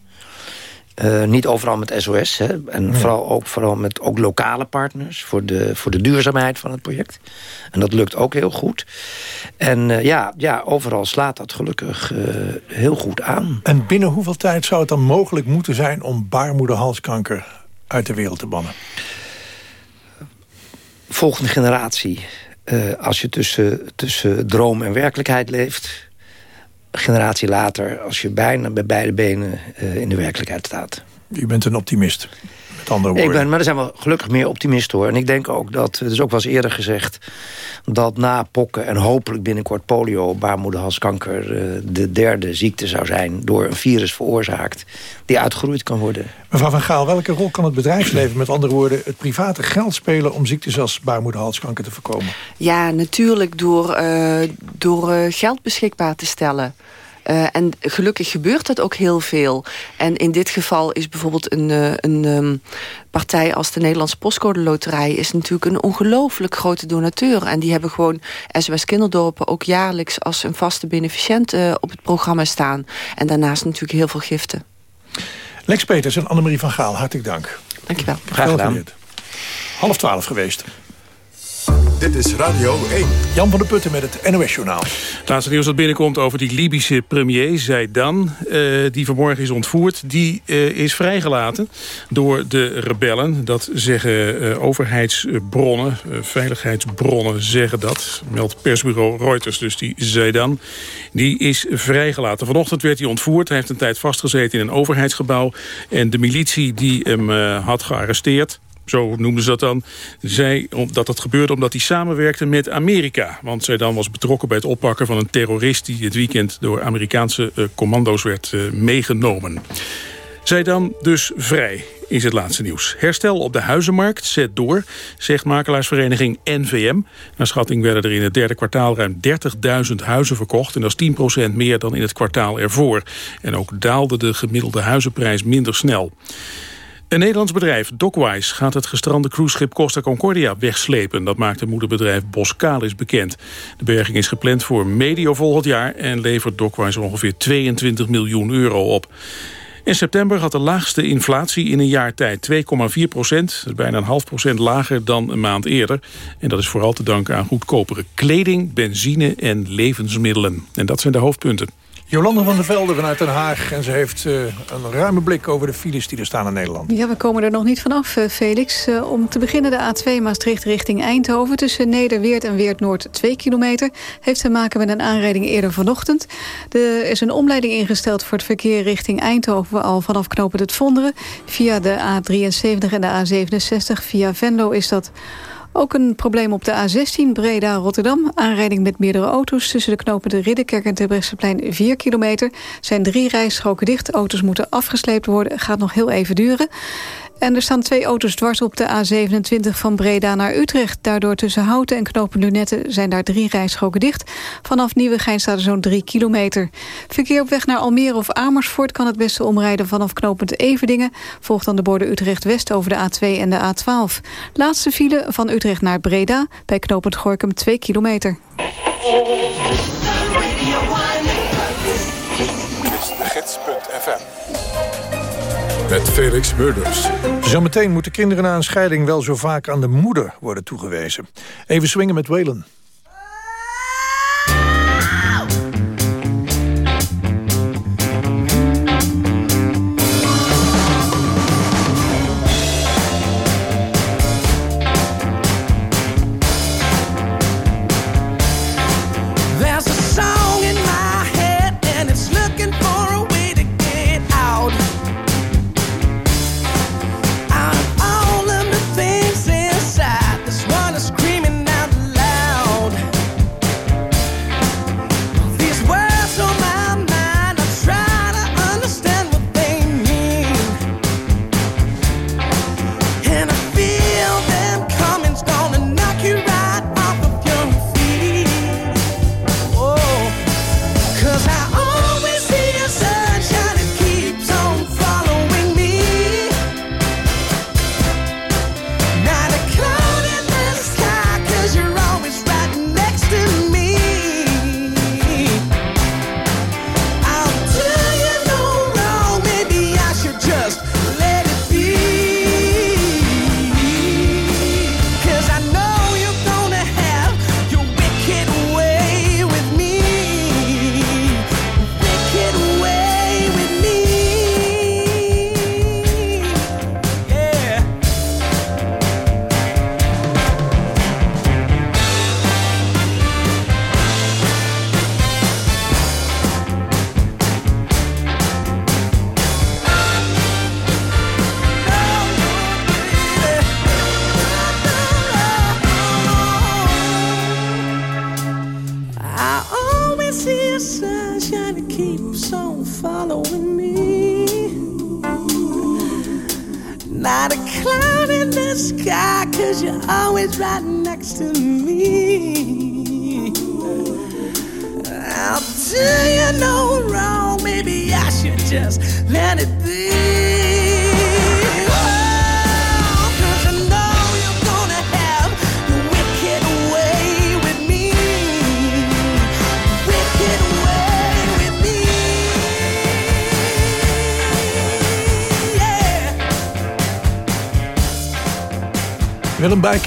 S24: Uh, niet overal met SOS. Hè. En ja. vooral ook vooral met ook lokale partners... Voor de, voor de duurzaamheid van het project. En dat lukt ook heel goed. En uh, ja, ja, overal slaat dat gelukkig uh, heel goed aan.
S2: En binnen hoeveel tijd zou het dan mogelijk moeten zijn... om baarmoederhalskanker uit de wereld te bannen?
S24: Volgende generatie. Eh, als je tussen, tussen droom en werkelijkheid leeft... generatie later, als je bijna bij beide benen eh, in de werkelijkheid staat.
S2: U bent een optimist. Andere woorden.
S24: Ik ben, maar er zijn wel gelukkig meer optimisten hoor. En ik denk ook dat, het is ook wel eens eerder gezegd... dat na pokken en hopelijk binnenkort polio, baarmoederhalskanker... eh, de derde ziekte zou zijn door een virus veroorzaakt... die uitgeroeid kan worden.
S2: Mevrouw Van Gaal, welke rol kan het bedrijfsleven... met andere woorden het private geld spelen... om ziektes als baarmoederhalskanker te voorkomen?
S25: Ja, natuurlijk door, eh, door eh, geld beschikbaar te stellen. Eh, en gelukkig gebeurt dat ook heel veel. En in dit geval is bijvoorbeeld een, eh, een ehm, partij als de Nederlandse Postcode Loterij... is natuurlijk een ongelooflijk grote donateur. En die hebben gewoon SOS Kinderdorpen ook jaarlijks... als een vaste beneficiënt eh, op het programma staan. En daarnaast natuurlijk heel veel giften.
S2: Lex Peters en Annemarie van Gaal, hartelijk dank.
S25: Dankjewel.
S2: Graag gedaan. Half twaalf geweest.
S1: Dit is Radio 1.
S2: Jan van der Putten met het NOS-journaal.
S3: Het laatste nieuws dat binnenkomt over die Libische premier Zaidan... Uh, die vanmorgen is ontvoerd, die uh, is vrijgelaten door de rebellen. Dat zeggen uh, overheidsbronnen, veiligheidsbronnen zeggen dat. Meldt persbureau Reuters, dus die Zaidan. Die is vrijgelaten. Vanochtend werd hij ontvoerd. Hij heeft een tijd vastgezeten in een overheidsgebouw. En de militie die hem had gearresteerd zo noemden ze dat dan, zei dat dat gebeurde omdat hij samenwerkte met Amerika. Want zij dan was betrokken bij het oppakken van een terrorist... die dit weekend door Amerikaanse uh, commando's werd uh, meegenomen. Zij dan dus vrij, is het laatste nieuws. Herstel op de huizenmarkt zet door, zegt makelaarsvereniging NVM. Naar schatting werden er in het derde kwartaal ruim 30.000 huizen verkocht. En dat is 10% meer dan in het kwartaal ervoor. En ook daalde de gemiddelde huizenprijs minder snel. Een Nederlands bedrijf, Dockwise, gaat het gestrande cruiseschip Costa Concordia wegslepen. Dat maakt het moederbedrijf Boskalis bekend. De berging is gepland voor medio volgend jaar en levert Dockwise ongeveer 22 miljoen euro op. In september had de laagste inflatie in een jaar tijd 2,4 procent. Bijna een half procent lager dan een maand eerder. En dat is vooral te danken aan goedkopere kleding, benzine en levensmiddelen. En dat zijn de hoofdpunten.
S2: Jolande van der Velde vanuit Den Haag. En ze heeft uh, een ruime blik over de files die er staan in Nederland.
S26: Ja, we komen er nog niet vanaf, uh, Felix. Uh, om te beginnen de A2 Maastricht richting Eindhoven... tussen Nederweert en Weert-Noord 2 kilometer... heeft te maken met een aanrijding eerder vanochtend. Er is een omleiding ingesteld voor het verkeer richting Eindhoven... al vanaf knopen het Vonderen. Via de A73 en de A67. Via Venlo is dat... Ook een probleem op de A16 Breda-Rotterdam. Aanrijding met meerdere auto's tussen de knopen de Ridderkerk en Terbrechtseplein 4 kilometer. Zijn drie rijstroken dicht. Auto's moeten afgesleept worden. Gaat nog heel even duren. En er staan twee auto's dwars op de A27 van Breda naar Utrecht. Daardoor tussen Houten en Knopen Lunetten zijn daar drie rijstroken dicht. Vanaf Nieuwegein staat er zo'n drie kilometer. Verkeer op weg naar Almere of Amersfoort kan het beste omrijden vanaf knopend Everdingen. Volgt dan de borden Utrecht-West over de A2 en de A12. Laatste file van Utrecht naar Breda bij knopend Gorkum 2 kilometer.
S1: Met Felix Murders.
S2: Zometeen moeten kinderen na een scheiding wel zo vaak aan de moeder worden toegewezen. Even swingen met Whalen.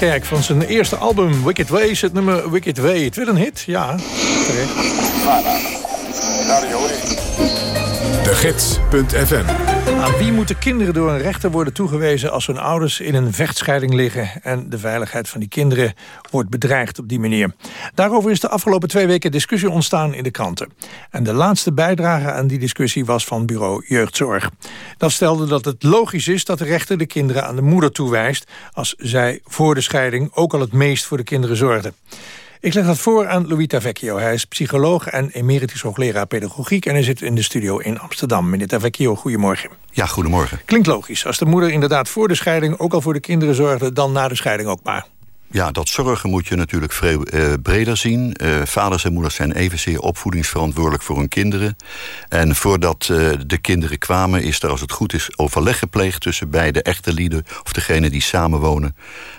S2: Bijkerk van zijn eerste album Wicked Ways, het nummer Wicked Way. Het werd een hit, ja.
S1: De Gids.fm
S2: Aan wie moeten kinderen door een rechter worden toegewezen... als hun ouders in een vechtscheiding liggen... en de veiligheid van die kinderen wordt bedreigd op die manier? Daarover is de afgelopen twee weken discussie ontstaan in de kranten. En de laatste bijdrage aan die discussie was van bureau Jeugdzorg. Dat stelde dat het logisch is dat de rechter de kinderen aan de moeder toewijst... als zij voor de scheiding ook al het meest voor de kinderen zorgden. Ik leg dat voor aan Louis Tavecchio. Hij is psycholoog en emeritus hoogleraar pedagogiek... en hij zit in de studio in Amsterdam. Meneer Tavecchio, goedemorgen.
S27: Ja, goedemorgen.
S2: Klinkt logisch. Als de moeder inderdaad voor de scheiding... ook al voor de kinderen zorgde, dan na de scheiding ook maar.
S27: Ja, dat zorgen moet je natuurlijk veel eh, breder zien. Eh, vaders en moeders zijn evenzeer opvoedingsverantwoordelijk voor hun kinderen. En voordat eh, de kinderen kwamen is er, als het goed is, overleg gepleegd... tussen beide echte lieden of degene die samenwonen...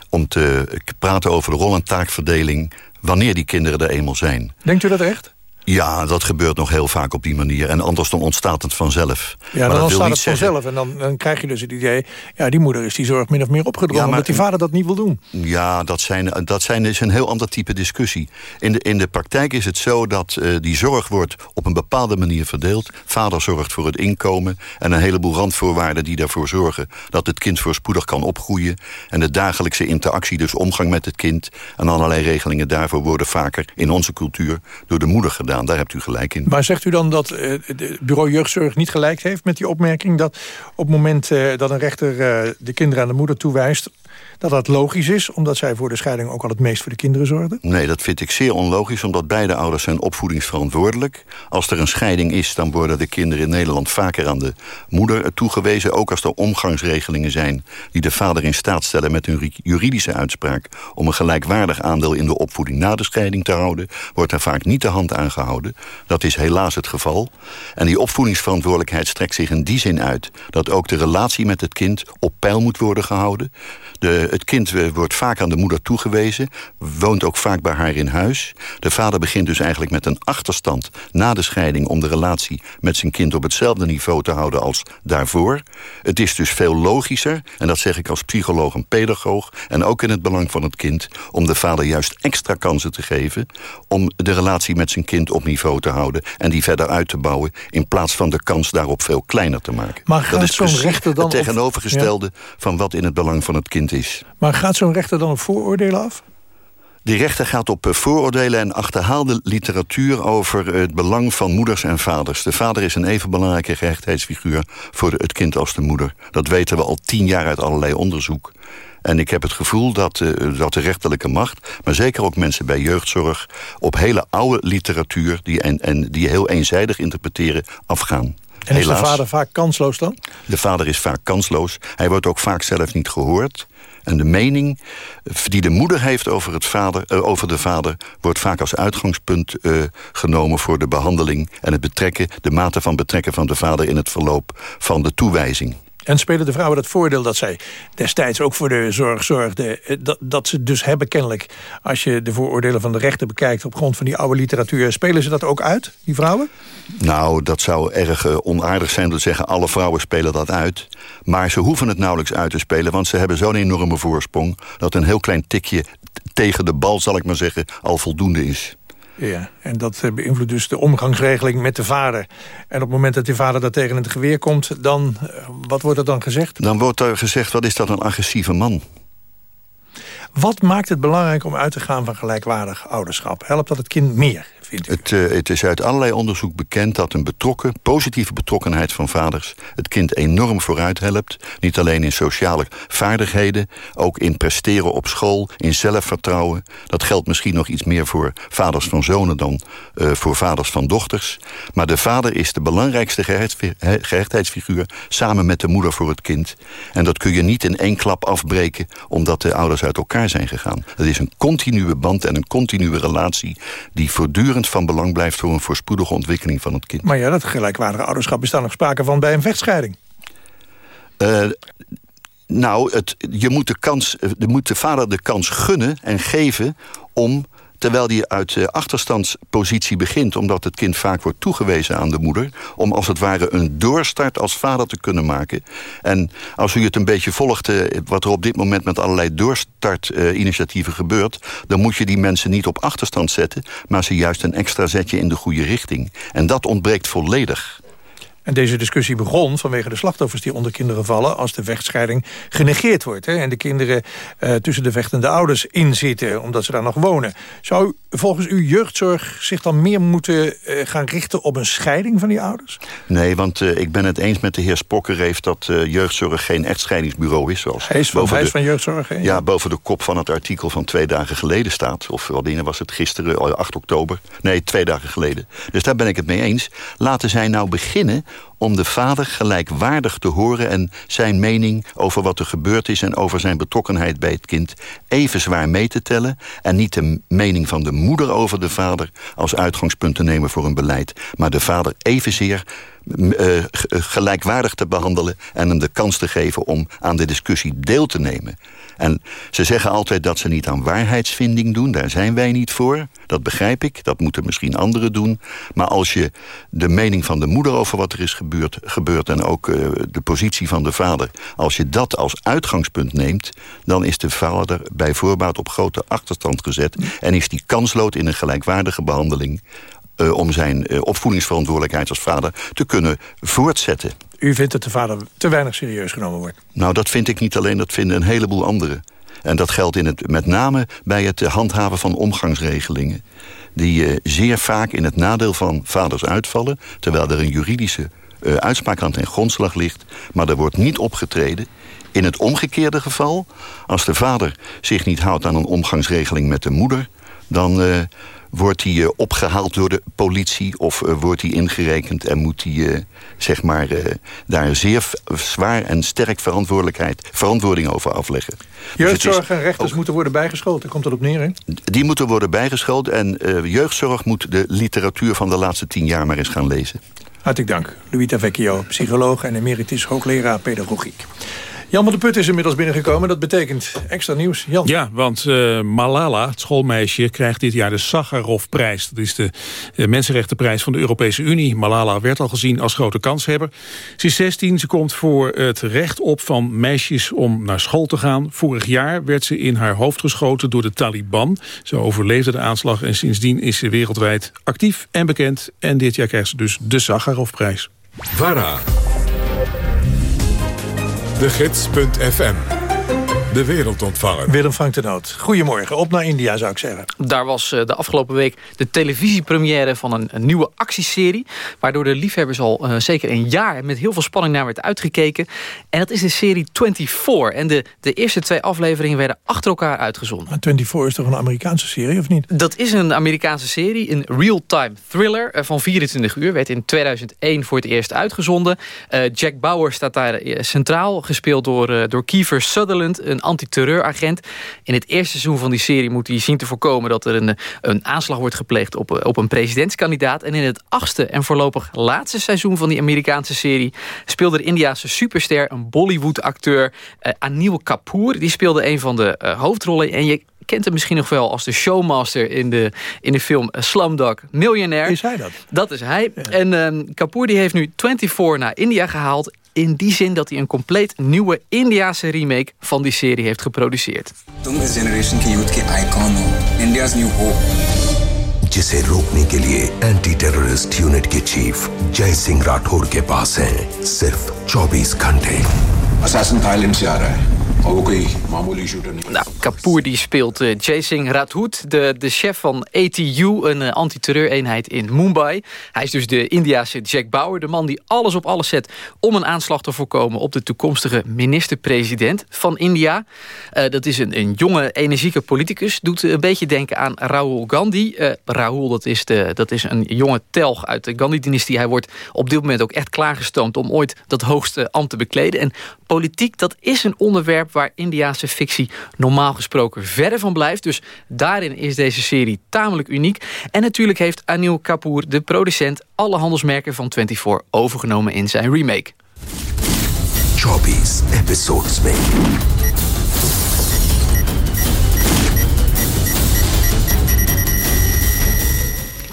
S27: om te praten over de rol- en taakverdeling... wanneer die kinderen er eenmaal zijn.
S2: Denkt u dat echt?
S27: Ja, dat gebeurt nog heel vaak op die manier. En anders dan ontstaat het vanzelf.
S2: Ja,
S27: Maar
S2: dan ontstaat het
S27: zeggen-
S2: vanzelf. En dan, dan krijg je dus het idee... ja, die moeder is die zorg min of meer opgedrongen...
S27: Ja, maar-
S2: omdat die vader dat niet wil doen.
S27: Ja, dat, zijn, dat zijn, is een heel ander type discussie. In de, in de praktijk is het zo dat eh, die zorg wordt op een bepaalde manier verdeeld. Vader zorgt voor het inkomen en een heleboel randvoorwaarden die ervoor zorgen dat het kind voorspoedig kan opgroeien. En de dagelijkse interactie, dus omgang met het kind en allerlei regelingen daarvoor worden vaker in onze cultuur door de moeder gedaan. Daar hebt u gelijk in.
S2: Maar zegt u dan dat eh, het bureau jeugdzorg niet gelijk heeft met die opmerking... dat op het moment eh, dat een rechter eh, de kinderen aan de moeder toewijst... dat dat logisch is, omdat zij voor de scheiding ook al het meest voor de kinderen zorgden?
S27: Nee, dat vind ik zeer onlogisch, omdat beide ouders zijn opvoedingsverantwoordelijk. Als er een scheiding is, dan worden de kinderen in Nederland vaker aan de moeder toegewezen. Ook als er omgangsregelingen zijn die de vader in staat stellen met hun juridische uitspraak om een gelijkwaardig aandeel in de opvoeding na de scheiding te houden, wordt er vaak niet de hand aangehouden. Dat is helaas het geval. En die opvoedingsverantwoordelijkheid strekt zich in die zin uit dat ook de relatie met het kind op peil moet worden gehouden. De, het kind wordt vaak aan de moeder toegewezen, woont ook vaak bij haar in huis. De vader begint dus eigenlijk met een achterstand na de scheiding om de relatie met zijn kind op hetzelfde niveau te houden als daarvoor. Het is dus veel logischer, en dat zeg ik als psycholoog en pedagoog, en ook in het belang van het kind, om de vader juist extra kansen te geven om de relatie met zijn kind op niveau te houden en die verder uit te bouwen, in plaats van de kans daarop veel kleiner te maken.
S2: Maar
S27: dat is precies
S2: rechter dan
S27: het tegenovergestelde van wat in het belang van het kind is.
S2: Maar gaat zo'n rechter dan op vooroordelen af?
S27: Die rechter gaat op eh, vooroordelen en achterhaalde literatuur over het belang van moeders en vaders. De vader is een even belangrijke gerechtheidsfiguur voor het kind als de moeder. Dat weten we al tien jaar uit allerlei onderzoek. En ik heb het gevoel dat, eh, dat de rechterlijke macht, maar zeker ook mensen bij jeugdzorg, op hele oude literatuur die, en, en die heel eenzijdig interpreteren, afgaan.
S2: En is de vader vaak kansloos dan?
S27: De vader is vaak kansloos. Hij wordt ook vaak zelf niet gehoord. En de mening die de moeder heeft over, het vader, eh, over de vader... wordt vaak als uitgangspunt eh, genomen voor de behandeling... en het betrekken, de mate van betrekken van de vader... in het verloop van de toewijzing.
S2: En spelen de vrouwen dat voordeel dat zij destijds ook voor de zorg zorgden... eh, dat, dat ze dus hebben kennelijk, als je de vooroordelen van de rechter bekijkt... op grond van die oude literatuur, spelen ze dat ook uit, die vrouwen?
S27: Nou, dat zou erg onaardig zijn om te zeggen... alle vrouwen spelen dat uit. Maar ze hoeven het nauwelijks uit te spelen... want ze hebben zo'n enorme voorsprong... dat een heel klein tikje tegen de bal, zal ik maar zeggen... al voldoende is.
S2: Ja, en dat eh, beïnvloedt dus de omgangsregeling met de vader. En op het moment dat die vader daar tegen het geweer komt... dan, eh, wat wordt er dan gezegd?
S27: Dan wordt er gezegd, wat is dat een agressieve man?
S2: Wat maakt het belangrijk om uit te gaan van gelijkwaardig ouderschap? Helpt dat het kind meer?
S27: Het, uh, het is uit allerlei onderzoek bekend dat een betrokken, positieve betrokkenheid van vaders het kind enorm vooruit helpt. Niet alleen in sociale vaardigheden, ook in presteren op school, in zelfvertrouwen. Dat geldt misschien nog iets meer voor vaders van zonen dan uh, voor vaders van dochters. Maar de vader is de belangrijkste gehechtheidsfiguur samen met de moeder voor het kind. En dat kun je niet in één klap afbreken omdat de ouders uit elkaar zijn gegaan. Het is een continue band en een continue relatie die voortdurend van belang blijft voor een voorspoedige ontwikkeling van het kind.
S2: Maar ja, dat gelijkwaardige ouderschap is daar nog sprake van bij een vechtscheiding.
S27: Uh, nou, het, je moet de, kans, de, moet de vader de kans gunnen en geven om terwijl die uit de achterstandspositie begint... omdat het kind vaak wordt toegewezen aan de moeder... om als het ware een doorstart als vader te kunnen maken. En als u het een beetje volgt... Eh, wat er op dit moment met allerlei doorstartinitiatieven gebeurt... dan moet je die mensen niet op achterstand zetten... maar ze juist een extra zetje in de goede richting. En dat ontbreekt volledig.
S2: En deze discussie begon vanwege de slachtoffers die onder kinderen vallen... als de vechtscheiding genegeerd wordt. Hè, en de kinderen uh, tussen de vechtende ouders inzitten... omdat ze daar nog wonen. Zou volgens u jeugdzorg zich dan meer moeten uh, gaan richten... op een scheiding van die ouders?
S27: Nee, want uh, ik ben het eens met de heer Spokkerreef... dat jeugdzorg geen echtscheidingsbureau is. Zoals
S2: hij is hij is van jeugdzorg, hè?
S27: Ja, boven de kop van het artikel van twee dagen geleden staat. Of wanneer was het gisteren, 8 oktober? Nee, twee dagen geleden. Dus daar ben ik het mee eens. Laten zij nou beginnen om de vader gelijkwaardig te horen... en zijn mening over wat er gebeurd is... en over zijn betrokkenheid bij het kind even zwaar mee te tellen... en niet de mening van de moeder over de vader... als uitgangspunt te nemen voor een beleid... maar de vader evenzeer uh, gelijkwaardig te behandelen... en hem de kans te geven om aan de discussie deel te nemen. En ze zeggen altijd dat ze niet aan waarheidsvinding doen. Daar zijn wij niet voor. Dat begrijp ik. Dat moeten misschien anderen doen. Maar als je de mening van de moeder over wat er is gebeurd... en ook uh, de positie van de vader... als je dat als uitgangspunt neemt... dan is de vader bij voorbaat op grote achterstand gezet... en is die kanslood in een gelijkwaardige behandeling... Uh, om zijn uh, opvoedingsverantwoordelijkheid als vader te kunnen voortzetten.
S2: U vindt dat de vader te weinig serieus genomen wordt?
S27: Nou, dat vind ik niet alleen, dat vinden een heleboel anderen. En dat geldt in het, met name bij het handhaven van omgangsregelingen... die uh, zeer vaak in het nadeel van vaders uitvallen... terwijl er een juridische uh, uitspraak aan ten grondslag ligt... maar er wordt niet opgetreden. In het omgekeerde geval, als de vader zich niet houdt aan een omgangsregeling met de moeder... dan uh, wordt hij uh, opgehaald door de politie of uh, wordt hij ingerekend en moet hij uh, zeg maar, daar zeer zwaar en sterk verantwoordelijkheid, verantwoording over afleggen.
S2: Jeugdzorg dus en rechters ook, moeten worden bijgeschoold, komt erop neer, hè?
S27: Die moeten worden bijgeschoold en jeugdzorg moet de literatuur van de laatste tien jaar maar eens gaan lezen.
S2: Hartelijk dank. Louis Vecchio, psycholoog en emeritus hoogleraar pedagogiek. Jan van de Put is inmiddels binnengekomen. Dat betekent extra nieuws. Jan.
S28: Ja, want uh, Malala, het schoolmeisje, krijgt dit jaar de Sakharovprijs. Dat is de uh, mensenrechtenprijs van de Europese Unie. Malala werd al gezien als grote kanshebber. Ze is 16, ze komt voor het recht op van meisjes om naar school te gaan. Vorig jaar werd ze in haar hoofd geschoten door de Taliban. Ze overleefde de aanslag en sindsdien is ze wereldwijd actief en bekend. En dit jaar krijgt ze dus de Sakharovprijs.
S1: VARA de Gids.fm. De wereldontvanger.
S2: Willem Frank de Noot. Goedemorgen. Op naar India zou ik zeggen.
S29: Daar was eh, de afgelopen week de televisiepremière van een, een nieuwe actieserie. Waardoor de liefhebbers al uh, zeker een jaar met heel veel spanning naar werd uitgekeken. En dat is de serie 24. En de, de eerste twee afleveringen werden achter elkaar uitgezonden.
S2: Maar 24 is toch een Amerikaanse serie of niet?
S29: Dat is een Amerikaanse serie. Een real-time thriller uh, van 24 uur. Werd in 2001 voor het eerst uitgezonden. Jack Bauer staat daar centraal. Gespeeld door, door Kiefer Sutherland. Een antiterreuragent. In het eerste seizoen van die serie moet hij zien te voorkomen... dat er een, een aanslag wordt gepleegd op, op een presidentskandidaat. En in het achtste en voorlopig laatste seizoen van die Amerikaanse serie... speelde de Indiase superster, een Bollywood-acteur... Uh, Anil Kapoor. Die speelde een van de uh, hoofdrollen. En je kent hem misschien nog wel als de showmaster in de, in de film Slumdog Millionaire.
S2: Is hij dat?
S29: Dat is hij. Ja. En um, Kapoor die heeft nu 24 naar India gehaald in die zin dat hij een compleet nieuwe Indiase remake van die serie heeft geproduceerd. generation की youth के icon हो India's new hope जिसे रोकने के लिए anti terrorist unit के chief जय सिंह राठौर के पास हैं सिर्फ 24 घंटे असासन थाईलैंड से आ रहा है nou, Kapoor die speelt uh, Jaising Rathod, de, de chef van ATU, een uh, antiterreureenheid in Mumbai. Hij is dus de Indiase Jack Bauer, de man die alles op alles zet om een aanslag te voorkomen op de toekomstige minister-president van India. Uh, dat is een, een jonge, energieke politicus, doet een beetje denken aan Rahul Gandhi. Rahul, dat is, de, dat is een jonge telg uit de Gandhi-dynastie. Hij wordt op dit moment ook echt klaargestoomd om ooit dat hoogste ambt te bekleden. En politiek, dat is een onderwerp waar Indiaanse fictie normaal gesproken verder van blijft. Dus daarin is deze serie tamelijk uniek. En natuurlijk heeft Anil Kapoor, de producent, alle handelsmerken van 24 overgenomen in zijn remake. 24 episodes में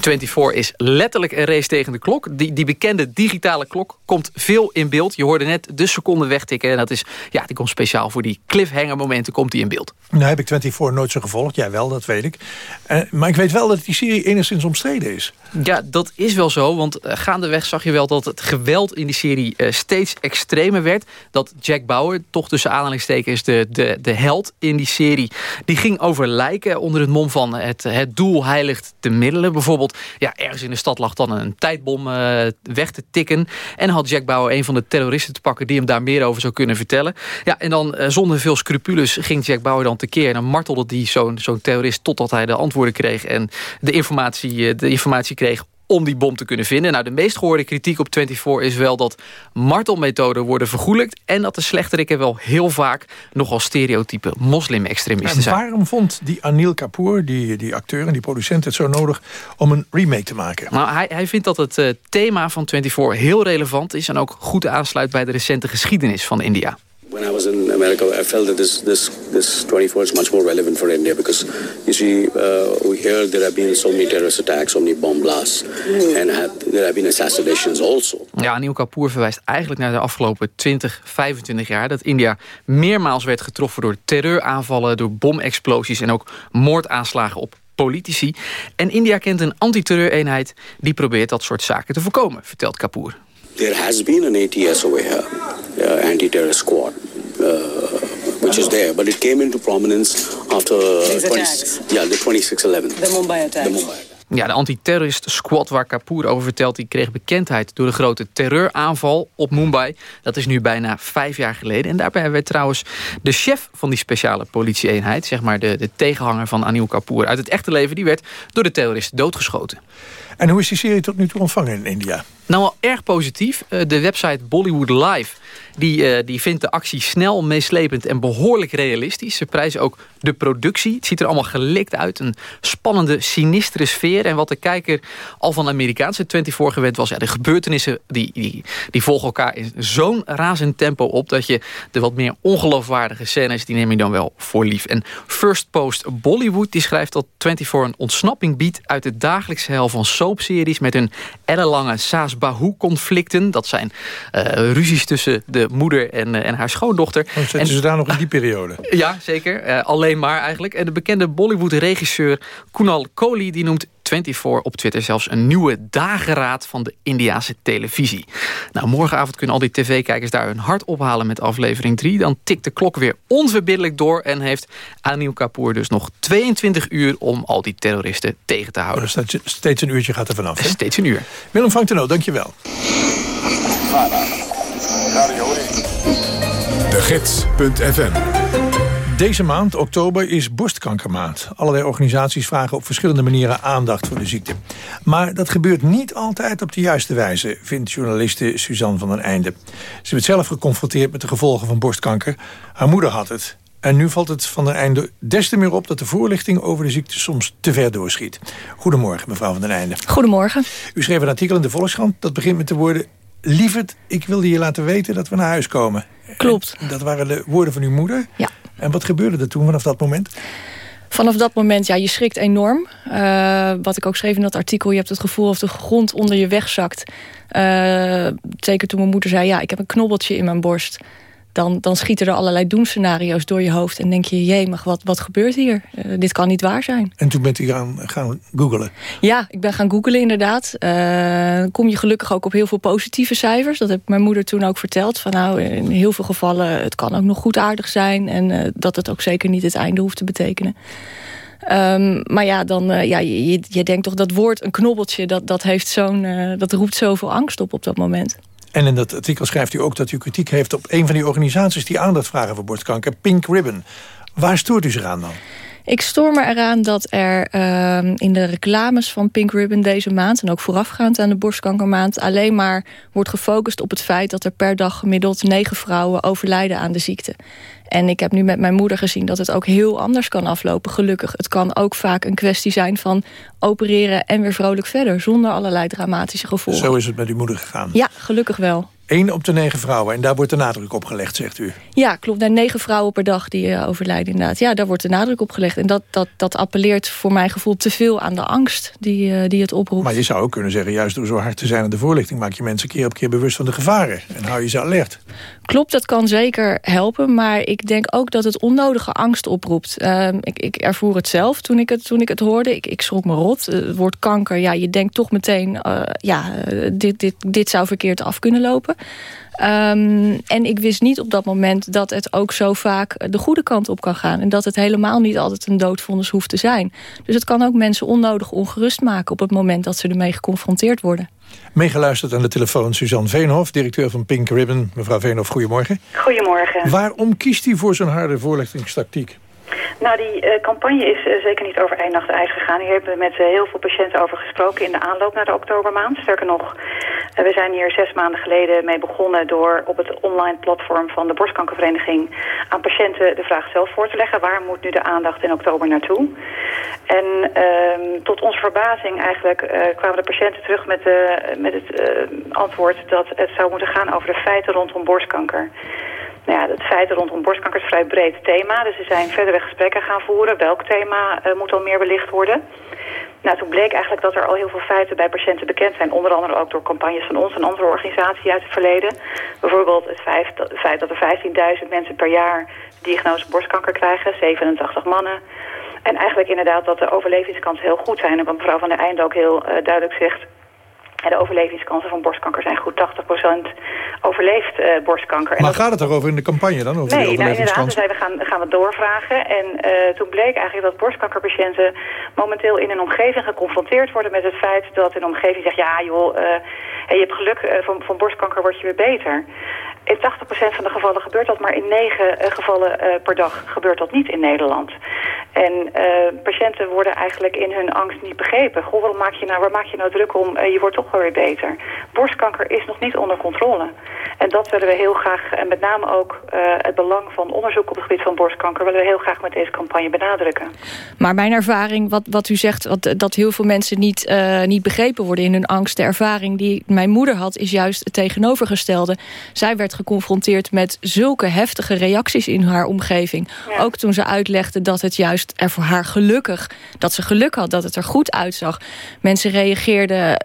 S29: 24 is letterlijk een race tegen de klok. Die, die bekende digitale klok komt veel in beeld. Je hoorde net de seconde wegtikken. En dat is, ja, die komt speciaal voor die cliffhanger momenten komt die in beeld.
S2: Nou heb ik 24 nooit zo gevolgd. Jij wel, dat weet ik. Uh, maar ik weet wel dat die serie enigszins omstreden is.
S29: Ja, dat is wel zo. Want uh, gaandeweg zag je wel dat het geweld in die serie uh, steeds extremer werd. Dat Jack Bauer, toch tussen aanhalingstekens de, de, de held in die serie... die ging over lijken onder het mom van het, het doel heiligt de middelen. Bijvoorbeeld ja, ergens in de stad lag dan een tijdbom uh, weg te tikken. En had Jack Bauer een van de terroristen te pakken... die hem daar meer over zou kunnen vertellen. Ja, en dan uh, zonder veel scrupules ging Jack Bauer dan tekeer... en dan martelde die zo'n zo'n terrorist totdat hij de antwoorden kreeg... en de informatie, uh, de informatie kreeg om die bom te kunnen vinden. Nou, de meest gehoorde kritiek op 24 is wel dat martelmethoden worden vergoelijkt... en dat de slechterikken wel heel vaak nogal stereotype moslim-extremisten zijn.
S2: waarom vond die Anil Kapoor, die, die acteur en die producent... het zo nodig om een remake te maken?
S29: Nou, hij, hij vindt dat het uh, thema van 24 heel relevant is... en ook goed aansluit bij de recente geschiedenis van India.
S30: When I was in America, I felt that this this this 24 is much more relevant for India because you see, uh, we hear there have been so many terrorist attacks, so many bomb blasts, and have, there have been assassinations also.
S29: Ja, Anil Kapoor verwijst eigenlijk naar de afgelopen 20, 25 jaar dat India meermaals werd getroffen door terreuraanvallen, door bomexplosies en ook moordaanslagen op politici. En India kent een antiterreureenheid die probeert dat soort zaken te voorkomen, vertelt Kapoor.
S30: There has been an ATS over here, uh, anti-terrorist squad, uh, which is there, but it came into prominence after 20, yeah, the 2611.
S31: The Mumbai attack.
S30: The Mumbai attack.
S29: Ja, de anti-terrorist squad waar Kapoor over vertelt... die kreeg bekendheid door de grote terreuraanval op Mumbai. Dat is nu bijna vijf jaar geleden. En daarbij werd trouwens de chef van die speciale politieeenheid... zeg maar de, de tegenhanger van Anil Kapoor uit het echte leven... die werd door de terroristen doodgeschoten.
S2: En hoe is die serie tot nu toe ontvangen in India?
S29: Nou, wel erg positief. De website Bollywood Live die, uh, die vindt de actie snel, meeslepend en behoorlijk realistisch. Ze prijzen ook de productie. Het ziet er allemaal gelikt uit. Een spannende, sinistere sfeer. En wat de kijker al van de Amerikaanse 24 gewend was... Ja, de gebeurtenissen die, die, die volgen elkaar in zo'n razend tempo op... dat je de wat meer ongeloofwaardige scènes... die neem je dan wel voor lief. En First Post Bollywood die schrijft dat 24 een ontsnapping biedt... uit de dagelijkse hel van soapseries... met hun ellenlange Saas-Bahu-conflicten. Dat zijn uh, ruzies tussen de moeder en, uh, en haar schoondochter.
S2: Oh, zitten en, ze daar nog in die periode? <laughs>
S29: Ja, zeker. Uh, alleen maar eigenlijk. En de bekende Bollywood-regisseur Kunal Kohli... die noemt 24 op Twitter zelfs een nieuwe dageraad van de Indiase televisie. Nou, morgenavond kunnen al die tv-kijkers daar hun hart ophalen met aflevering 3. Dan tikt de klok weer onverbiddelijk door en heeft Anil Kapoor dus nog 22 uur om al die terroristen tegen te houden.
S2: Dus steeds een uurtje gaat er vanaf. Hè?
S29: Steeds een uur.
S2: Willem Frank Tenno, dankjewel.
S1: De Gids.fm
S2: deze maand, oktober, is borstkankermaand. Allerlei organisaties vragen op verschillende manieren aandacht voor de ziekte. Maar dat gebeurt niet altijd op de juiste wijze, vindt journaliste Suzanne van den Einde. Ze werd zelf geconfronteerd met de gevolgen van borstkanker. Haar moeder had het. En nu valt het van den Einde des te meer op dat de voorlichting over de ziekte soms te ver doorschiet. Goedemorgen, mevrouw van den Einde.
S32: Goedemorgen.
S2: U schreef een artikel in de Volkskrant dat begint met de woorden... Lieverd, ik wilde je laten weten dat we naar huis komen.
S32: Klopt.
S2: En dat waren de woorden van uw moeder.
S32: Ja.
S2: En wat gebeurde er toen vanaf dat moment?
S32: Vanaf dat moment, ja, je schrikt enorm. Uh, wat ik ook schreef in dat artikel, je hebt het gevoel of de grond onder je wegzakt. Uh, zeker toen mijn moeder zei, ja, ik heb een knobbeltje in mijn borst. Dan, dan schieten er allerlei doemscenario's door je hoofd. En denk je, jee, maar wat, wat gebeurt hier? Eh, dit kan niet waar zijn.
S2: En toen bent u gaan, gaan googlen?
S32: Ja, ik ben gaan googlen inderdaad. Uh, kom je gelukkig ook op heel veel positieve cijfers. Dat heb mijn moeder toen ook verteld. Van nou, in heel veel gevallen, het kan ook nog goed aardig zijn. En uh, dat het ook zeker niet het einde hoeft te betekenen. Um, maar ja, dan, uh, ja je, je denkt toch dat woord een knobbeltje... dat, dat, heeft zo'n, uh, dat roept zoveel angst op op dat moment.
S2: En in dat artikel schrijft u ook dat u kritiek heeft... op een van die organisaties die aandacht vragen voor borstkanker, Pink Ribbon. Waar stoort u zich aan dan?
S32: Ik stoor me eraan dat er uh, in de reclames van Pink Ribbon deze maand... en ook voorafgaand aan de borstkankermaand... alleen maar wordt gefocust op het feit dat er per dag gemiddeld negen vrouwen overlijden aan de ziekte. En ik heb nu met mijn moeder gezien dat het ook heel anders kan aflopen, gelukkig. Het kan ook vaak een kwestie zijn van opereren en weer vrolijk verder... zonder allerlei dramatische gevolgen.
S2: Zo is het met uw moeder gegaan?
S32: Ja, gelukkig wel.
S2: Eén op de negen vrouwen. En daar wordt de nadruk op gelegd, zegt u?
S32: Ja, klopt. Daar negen vrouwen per dag die uh, overlijden inderdaad. Ja, daar wordt de nadruk op gelegd. En dat, dat, dat appelleert voor mijn gevoel te veel aan de angst die, uh, die het oproept.
S2: Maar je zou ook kunnen zeggen, juist door zo hard te zijn aan de voorlichting... maak je mensen keer op keer bewust van de gevaren. En hou je ze alert.
S32: Klopt, dat kan zeker helpen. Maar ik denk ook dat het onnodige angst oproept. Uh, ik, ik ervoer het zelf toen ik het, toen ik het hoorde. Ik, ik schrok me rot. Het woord kanker, ja, je denkt toch meteen... ja, dit, dit, dit zou verkeerd af kunnen lopen. Um, en ik wist niet op dat moment dat het ook zo vaak de goede kant op kan gaan. En dat het helemaal niet altijd een doodvonnis hoeft te zijn. Dus het kan ook mensen onnodig ongerust maken... op het moment dat ze ermee geconfronteerd worden.
S2: Meegeluisterd aan de telefoon Suzanne Veenhof, directeur van Pink Ribbon. Mevrouw Veenhof, goedemorgen.
S31: Goedemorgen.
S2: Waarom kiest u voor zo'n harde voorlichtingstactiek?
S31: Nou, die uh, campagne is uh, zeker niet over één nacht ijs gegaan. Hier hebben we met uh, heel veel patiënten over gesproken in de aanloop naar de oktobermaand. Sterker nog, we zijn hier zes maanden geleden mee begonnen door op het online platform van de borstkankervereniging aan patiënten de vraag zelf voor te leggen. Waar moet nu de aandacht in oktober naartoe? En ehm, tot onze verbazing eigenlijk kwamen de patiënten terug met, de, met het antwoord dat het zou moeten gaan over de feiten rondom borstkanker. Nou ja, het feit rondom borstkanker is een vrij breed thema. Dus er zijn verdere gesprekken gaan voeren. Welk thema uh, moet al meer belicht worden? Nou, toen bleek eigenlijk dat er al heel veel feiten bij patiënten bekend zijn. Onder andere ook door campagnes van ons en andere organisaties uit het verleden. Bijvoorbeeld het feit dat, er 15.000 mensen per jaar diagnose borstkanker krijgen. 87 mannen. En eigenlijk inderdaad dat de overlevingskansen heel goed zijn. En wat mevrouw van der Einde ook heel uh, duidelijk zegt de overlevingskansen van borstkanker zijn goed. 80% overleeft uh, borstkanker.
S2: Maar gaat het erover in de campagne dan? Over
S31: nee, nou inderdaad. Dus we gaan, gaan we doorvragen. En uh, toen bleek eigenlijk dat borstkankerpatiënten momenteel in een omgeving geconfronteerd worden met het feit dat een omgeving zegt... ja joh, uh, je hebt geluk, van, van borstkanker word je weer beter. In 80% van de gevallen gebeurt dat, maar in 9 gevallen per dag gebeurt dat niet in Nederland. En patiënten worden eigenlijk in hun angst niet begrepen. Goh, waarom maak je nou, waar maak je nou druk om? je wordt toch weer beter. Borstkanker is nog niet onder controle. En dat willen we heel graag, en met name ook uh, het belang van onderzoek op het gebied van borstkanker... willen we heel graag met deze campagne benadrukken.
S32: Maar mijn ervaring, wat, wat u zegt, wat, dat heel veel mensen niet, niet begrepen worden in hun angst... de ervaring die mijn moeder had, is juist het tegenovergestelde. Zij werd geconfronteerd met zulke heftige reacties in haar omgeving. Ja. Ook toen ze uitlegde dat het juist er voor haar gelukkig... dat ze geluk had, dat het er goed uitzag. Mensen reageerden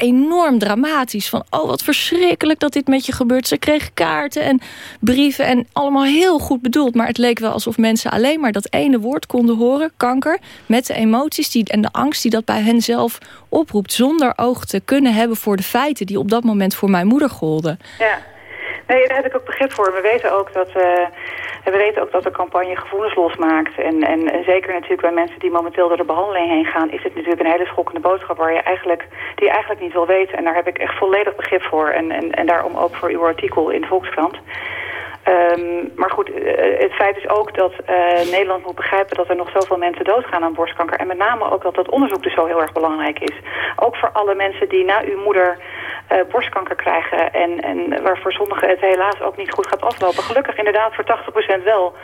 S32: enorm dramatisch. Van, oh wat verschrikkelijk dat dit met je gebeurt. Ze kreeg kaarten en brieven en allemaal heel goed bedoeld. Maar het leek wel alsof mensen alleen maar dat ene woord konden horen. Kanker, met de emoties die, en de angst die dat bij hen zelf oproept. Zonder oog te kunnen hebben voor de feiten die op dat moment voor mijn moeder golden.
S31: Ja, nee, daar heb ik ook begrip voor. We weten ook dat... En we weten ook dat de campagne gevoelens losmaakt. En, en, zeker natuurlijk bij mensen die momenteel door de behandeling heen gaan... is het natuurlijk een hele schokkende boodschap waar je eigenlijk, die je eigenlijk niet wil weten. En daar heb ik echt volledig begrip voor. En, en, en daarom ook voor uw artikel in de Volkskrant. Um, maar goed, het feit is ook dat uh, Nederland moet begrijpen dat er nog zoveel mensen doodgaan aan borstkanker. En met name ook dat dat onderzoek dus zo heel erg belangrijk is. Ook voor alle mensen die na uw moeder uh, borstkanker krijgen en, en waarvoor sommigen het helaas ook niet goed gaat aflopen. Gelukkig inderdaad voor 80% wel.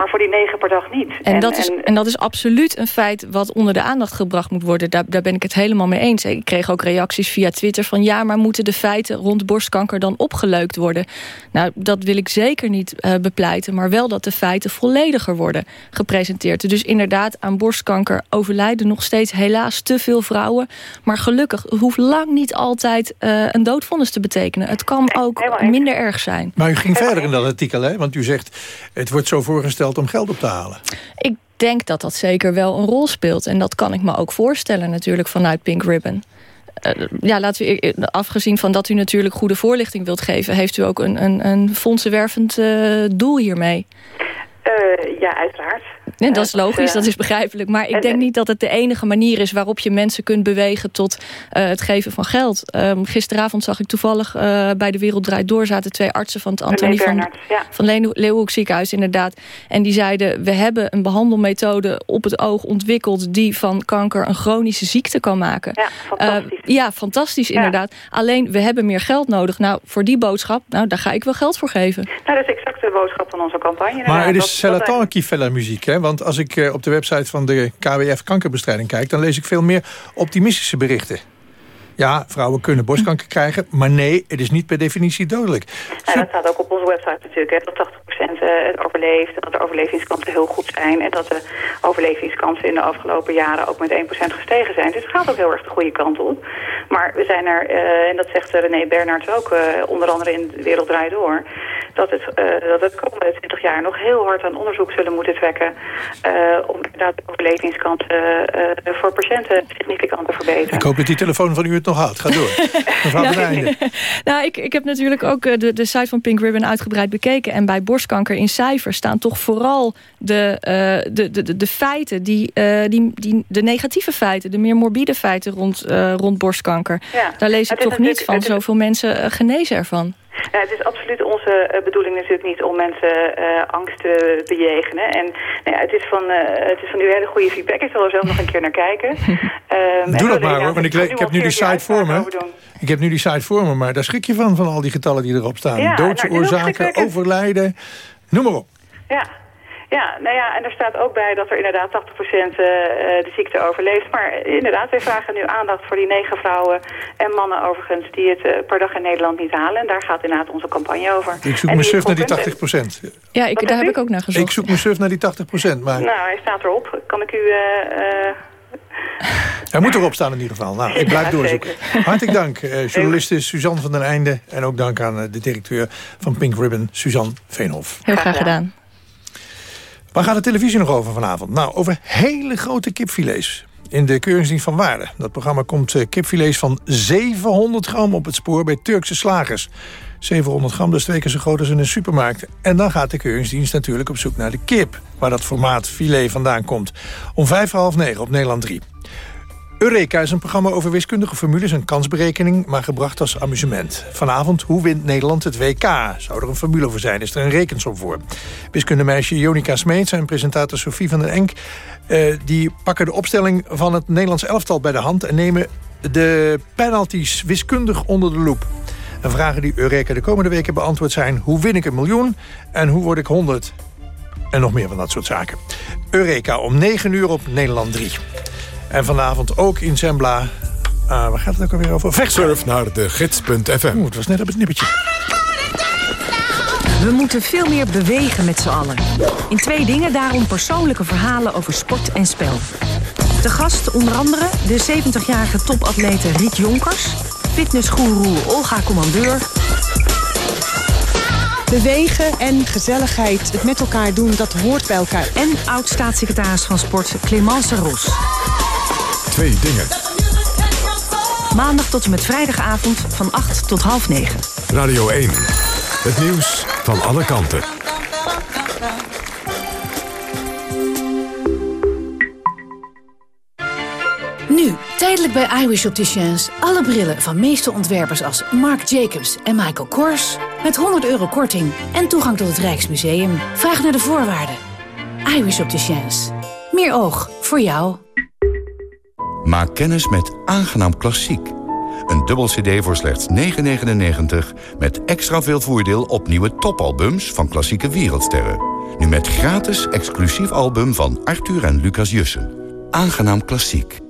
S31: Maar voor die negen per dag niet.
S32: En, dat, is, en dat is absoluut een feit wat onder de aandacht gebracht moet worden. Daar, daar ben ik het helemaal mee eens. Ik kreeg ook reacties via Twitter van... ja, maar moeten de feiten rond borstkanker dan opgeleukt worden? Nou, dat wil ik zeker niet uh, bepleiten... maar wel dat de feiten vollediger worden gepresenteerd. Dus inderdaad, aan borstkanker overlijden nog steeds helaas te veel vrouwen. Maar gelukkig hoeft lang niet altijd uh, een doodvonnis te betekenen. Het kan ook minder erg zijn.
S2: Maar u ging verder in dat artikel, hè? Want u zegt, het wordt zo voorgesteld om geld op te halen.
S32: Ik denk dat dat zeker wel een rol speelt. En dat kan ik me ook voorstellen natuurlijk vanuit Pink Ribbon. Uh, ja, laten we, afgezien van dat u natuurlijk goede voorlichting wilt geven... heeft u ook een, een, een fondsenwervend uh, doel hiermee?
S31: Uh, ja, uiteraard.
S32: Nee, dat is logisch, dat is begrijpelijk. Maar ik denk niet dat het de enige manier is waarop je mensen kunt bewegen tot uh, het geven van geld. Um, gisteravond zag ik toevallig uh, bij de Wereld Draait Door zaten twee artsen van het Antonie van,
S31: ja.
S32: van Leeuwenhoek ziekenhuis inderdaad. En die zeiden, we hebben een behandelmethode op het oog ontwikkeld die van kanker een chronische ziekte kan maken.
S31: Ja, fantastisch.
S32: Uh, ja, fantastisch inderdaad. Alleen, we hebben meer geld nodig. Nou, voor die boodschap, nou, daar ga ik wel geld voor geven.
S31: Nou, dat is exact de boodschap van onze campagne.
S2: Maar het is Celaton Kiefeller muziek, hè? Want als ik uh, op de website van de KWF kankerbestrijding kijk... dan lees ik veel meer optimistische berichten. Ja, vrouwen kunnen borstkanker krijgen, maar nee, het is niet per definitie dodelijk.
S31: Ja, dat staat ook op onze website natuurlijk, hè, dat 80% het overleeft... en dat de overlevingskansen heel goed zijn... en dat de overlevingskansen in de afgelopen jaren ook met 1% gestegen zijn. Dus het gaat ook heel erg de goede kant op. Maar we zijn er, uh, en dat zegt René Bernards ook, uh, onder andere in de Wereld Draait Door... dat het, uh, dat het komende 20 jaar nog heel hard aan onderzoek zullen moeten trekken... om inderdaad de overlevingskansen voor patiënten significant te verbeteren.
S2: Ik hoop dat die telefoon van u het nog houdt. Ga door. <laughs> Mevrouw
S32: nou, <laughs> nou, ik, ik heb natuurlijk ook de, de site van Pink Ribbon uitgebreid bekeken. En bij borstkanker in cijfers staan toch vooral de, uh, de, de, de, feiten... Die, uh, die, die, de negatieve feiten, de meer morbide feiten rond, uh, rond borstkanker.
S31: Ja.
S32: Daar lees ik toch niet van zoveel mensen genezen ervan.
S31: Ja, het is absoluut onze uh, bedoeling natuurlijk niet om mensen uh, angst te bejegenen. En nou ja, het, is van, uh, het is van u hele goede feedback. Ik zal er zelf nog een keer naar kijken. <laughs>
S2: um, Doe dat maar hoor, want ik, ik heb nu die site voor me. Ik heb nu die site voor me, maar daar schrik je van, van al die getallen die erop staan.
S31: Ja,
S2: Doodsoorzaken,
S31: nou,
S2: overlijden, noem maar op.
S31: Ja, ja, nou ja, en er staat ook bij dat er inderdaad 80% uh, de ziekte overleeft. Maar inderdaad, wij vragen nu aandacht voor die negen vrouwen en mannen overigens... die het uh, per dag in Nederland niet halen. En daar gaat inderdaad onze campagne over.
S2: Ik zoek mijn suf naar die 80%.
S32: Ja, ik, daar heb ik ook naar gezocht.
S2: Ik zoek mijn suf naar die 80%. Maar...
S31: Nou, hij staat erop. Kan ik u... Uh,
S2: hij moet erop staan in ieder geval. Nou, ik blijf <laughs> ja, doorzoeken. Hartelijk dank, uh, journaliste Suzanne van den Einde. En ook dank aan de directeur van Pink Ribbon, Suzanne Veenhof.
S32: Heel graag gedaan.
S2: Waar gaat de televisie nog over vanavond? Nou, over hele grote kipfilets. In de Keuringsdienst van Waarde. Dat programma komt uh, kipfilets van 700 gram op het spoor bij Turkse slagers. 700 gram, is twee keer zo groot als in een supermarkt. En dan gaat de Keuringsdienst natuurlijk op zoek naar de kip... waar dat formaat filet vandaan komt. Om vijf half negen op Nederland 3. Eureka is een programma over wiskundige formules en kansberekening... maar gebracht als amusement. Vanavond, hoe wint Nederland het WK? Zou er een formule voor zijn? Is er een rekensom voor? Wiskundemeisje Jonica Smeets en presentator Sophie van den Enk... Uh, die pakken de opstelling van het Nederlands elftal bij de hand... en nemen de penalties wiskundig onder de loep. En vragen die Eureka de komende weken beantwoord zijn... hoe win ik een miljoen en hoe word ik 100? En nog meer van dat soort zaken. Eureka om 9 uur op Nederland 3. En vanavond ook in Zembla. Uh, waar gaat het ook alweer over?
S1: Vechtsurf naar de gids.fm.
S2: Oeh, het was net op het nippertje.
S33: We moeten veel meer bewegen met z'n allen. In twee dingen daarom persoonlijke verhalen over sport en spel. De gast onder andere de 70-jarige topatlete Riet Jonkers... fitnessgoeroe Olga Commandeur...
S34: Bewegen en gezelligheid, het met elkaar doen, dat hoort bij elkaar.
S33: En oud-staatssecretaris van Sport Clemence Ros.
S1: Twee dingen.
S33: Maandag tot en met vrijdagavond van 8 tot half 9.
S1: Radio 1. Het nieuws van alle kanten.
S35: Nu, tijdelijk bij iWish Opticians. Alle brillen van meeste ontwerpers als Marc Jacobs en Michael Kors... met 100 euro korting en toegang tot het Rijksmuseum. Vraag naar de voorwaarden. iWish Opticians. Meer oog voor jou.
S36: Maak kennis met Aangenaam Klassiek. Een dubbel cd voor slechts 9,99... met extra veel voordeel op nieuwe topalbums van klassieke wereldsterren. Nu met gratis exclusief album van Arthur en Lucas Jussen. Aangenaam klassiek.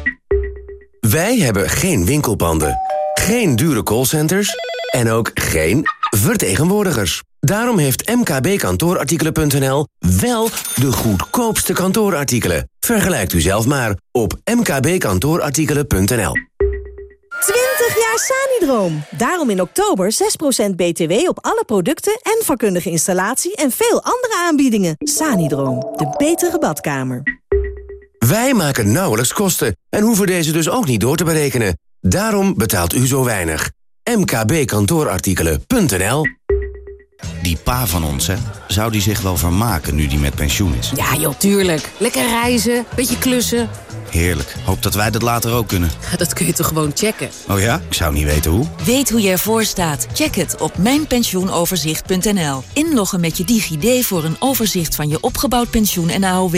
S10: Wij hebben geen winkelpanden, geen dure callcenters en ook geen vertegenwoordigers. Daarom heeft mkbkantoorartikelen.nl wel de goedkoopste kantoorartikelen. Vergelijkt u zelf maar op mkbkantoorartikelen.nl.
S37: 20 jaar Sanidroom. Daarom in oktober 6% BTW op alle producten en vakkundige installatie en veel andere aanbiedingen. Sanidroom, de betere badkamer.
S10: Wij maken nauwelijks kosten en hoeven deze dus ook niet door te berekenen. Daarom betaalt u zo weinig. mkbkantoorartikelen.nl
S24: Die pa van ons, hè? Zou die zich wel vermaken nu die met pensioen is?
S18: Ja joh, tuurlijk. Lekker reizen, beetje klussen.
S24: Heerlijk. Hoop dat wij dat later ook kunnen.
S18: Dat kun je toch gewoon checken?
S24: Oh ja? Ik zou niet weten hoe.
S38: Weet hoe je ervoor staat? Check het op mijnpensioenoverzicht.nl. Inloggen met je DigiD voor een overzicht van je opgebouwd pensioen en AOW.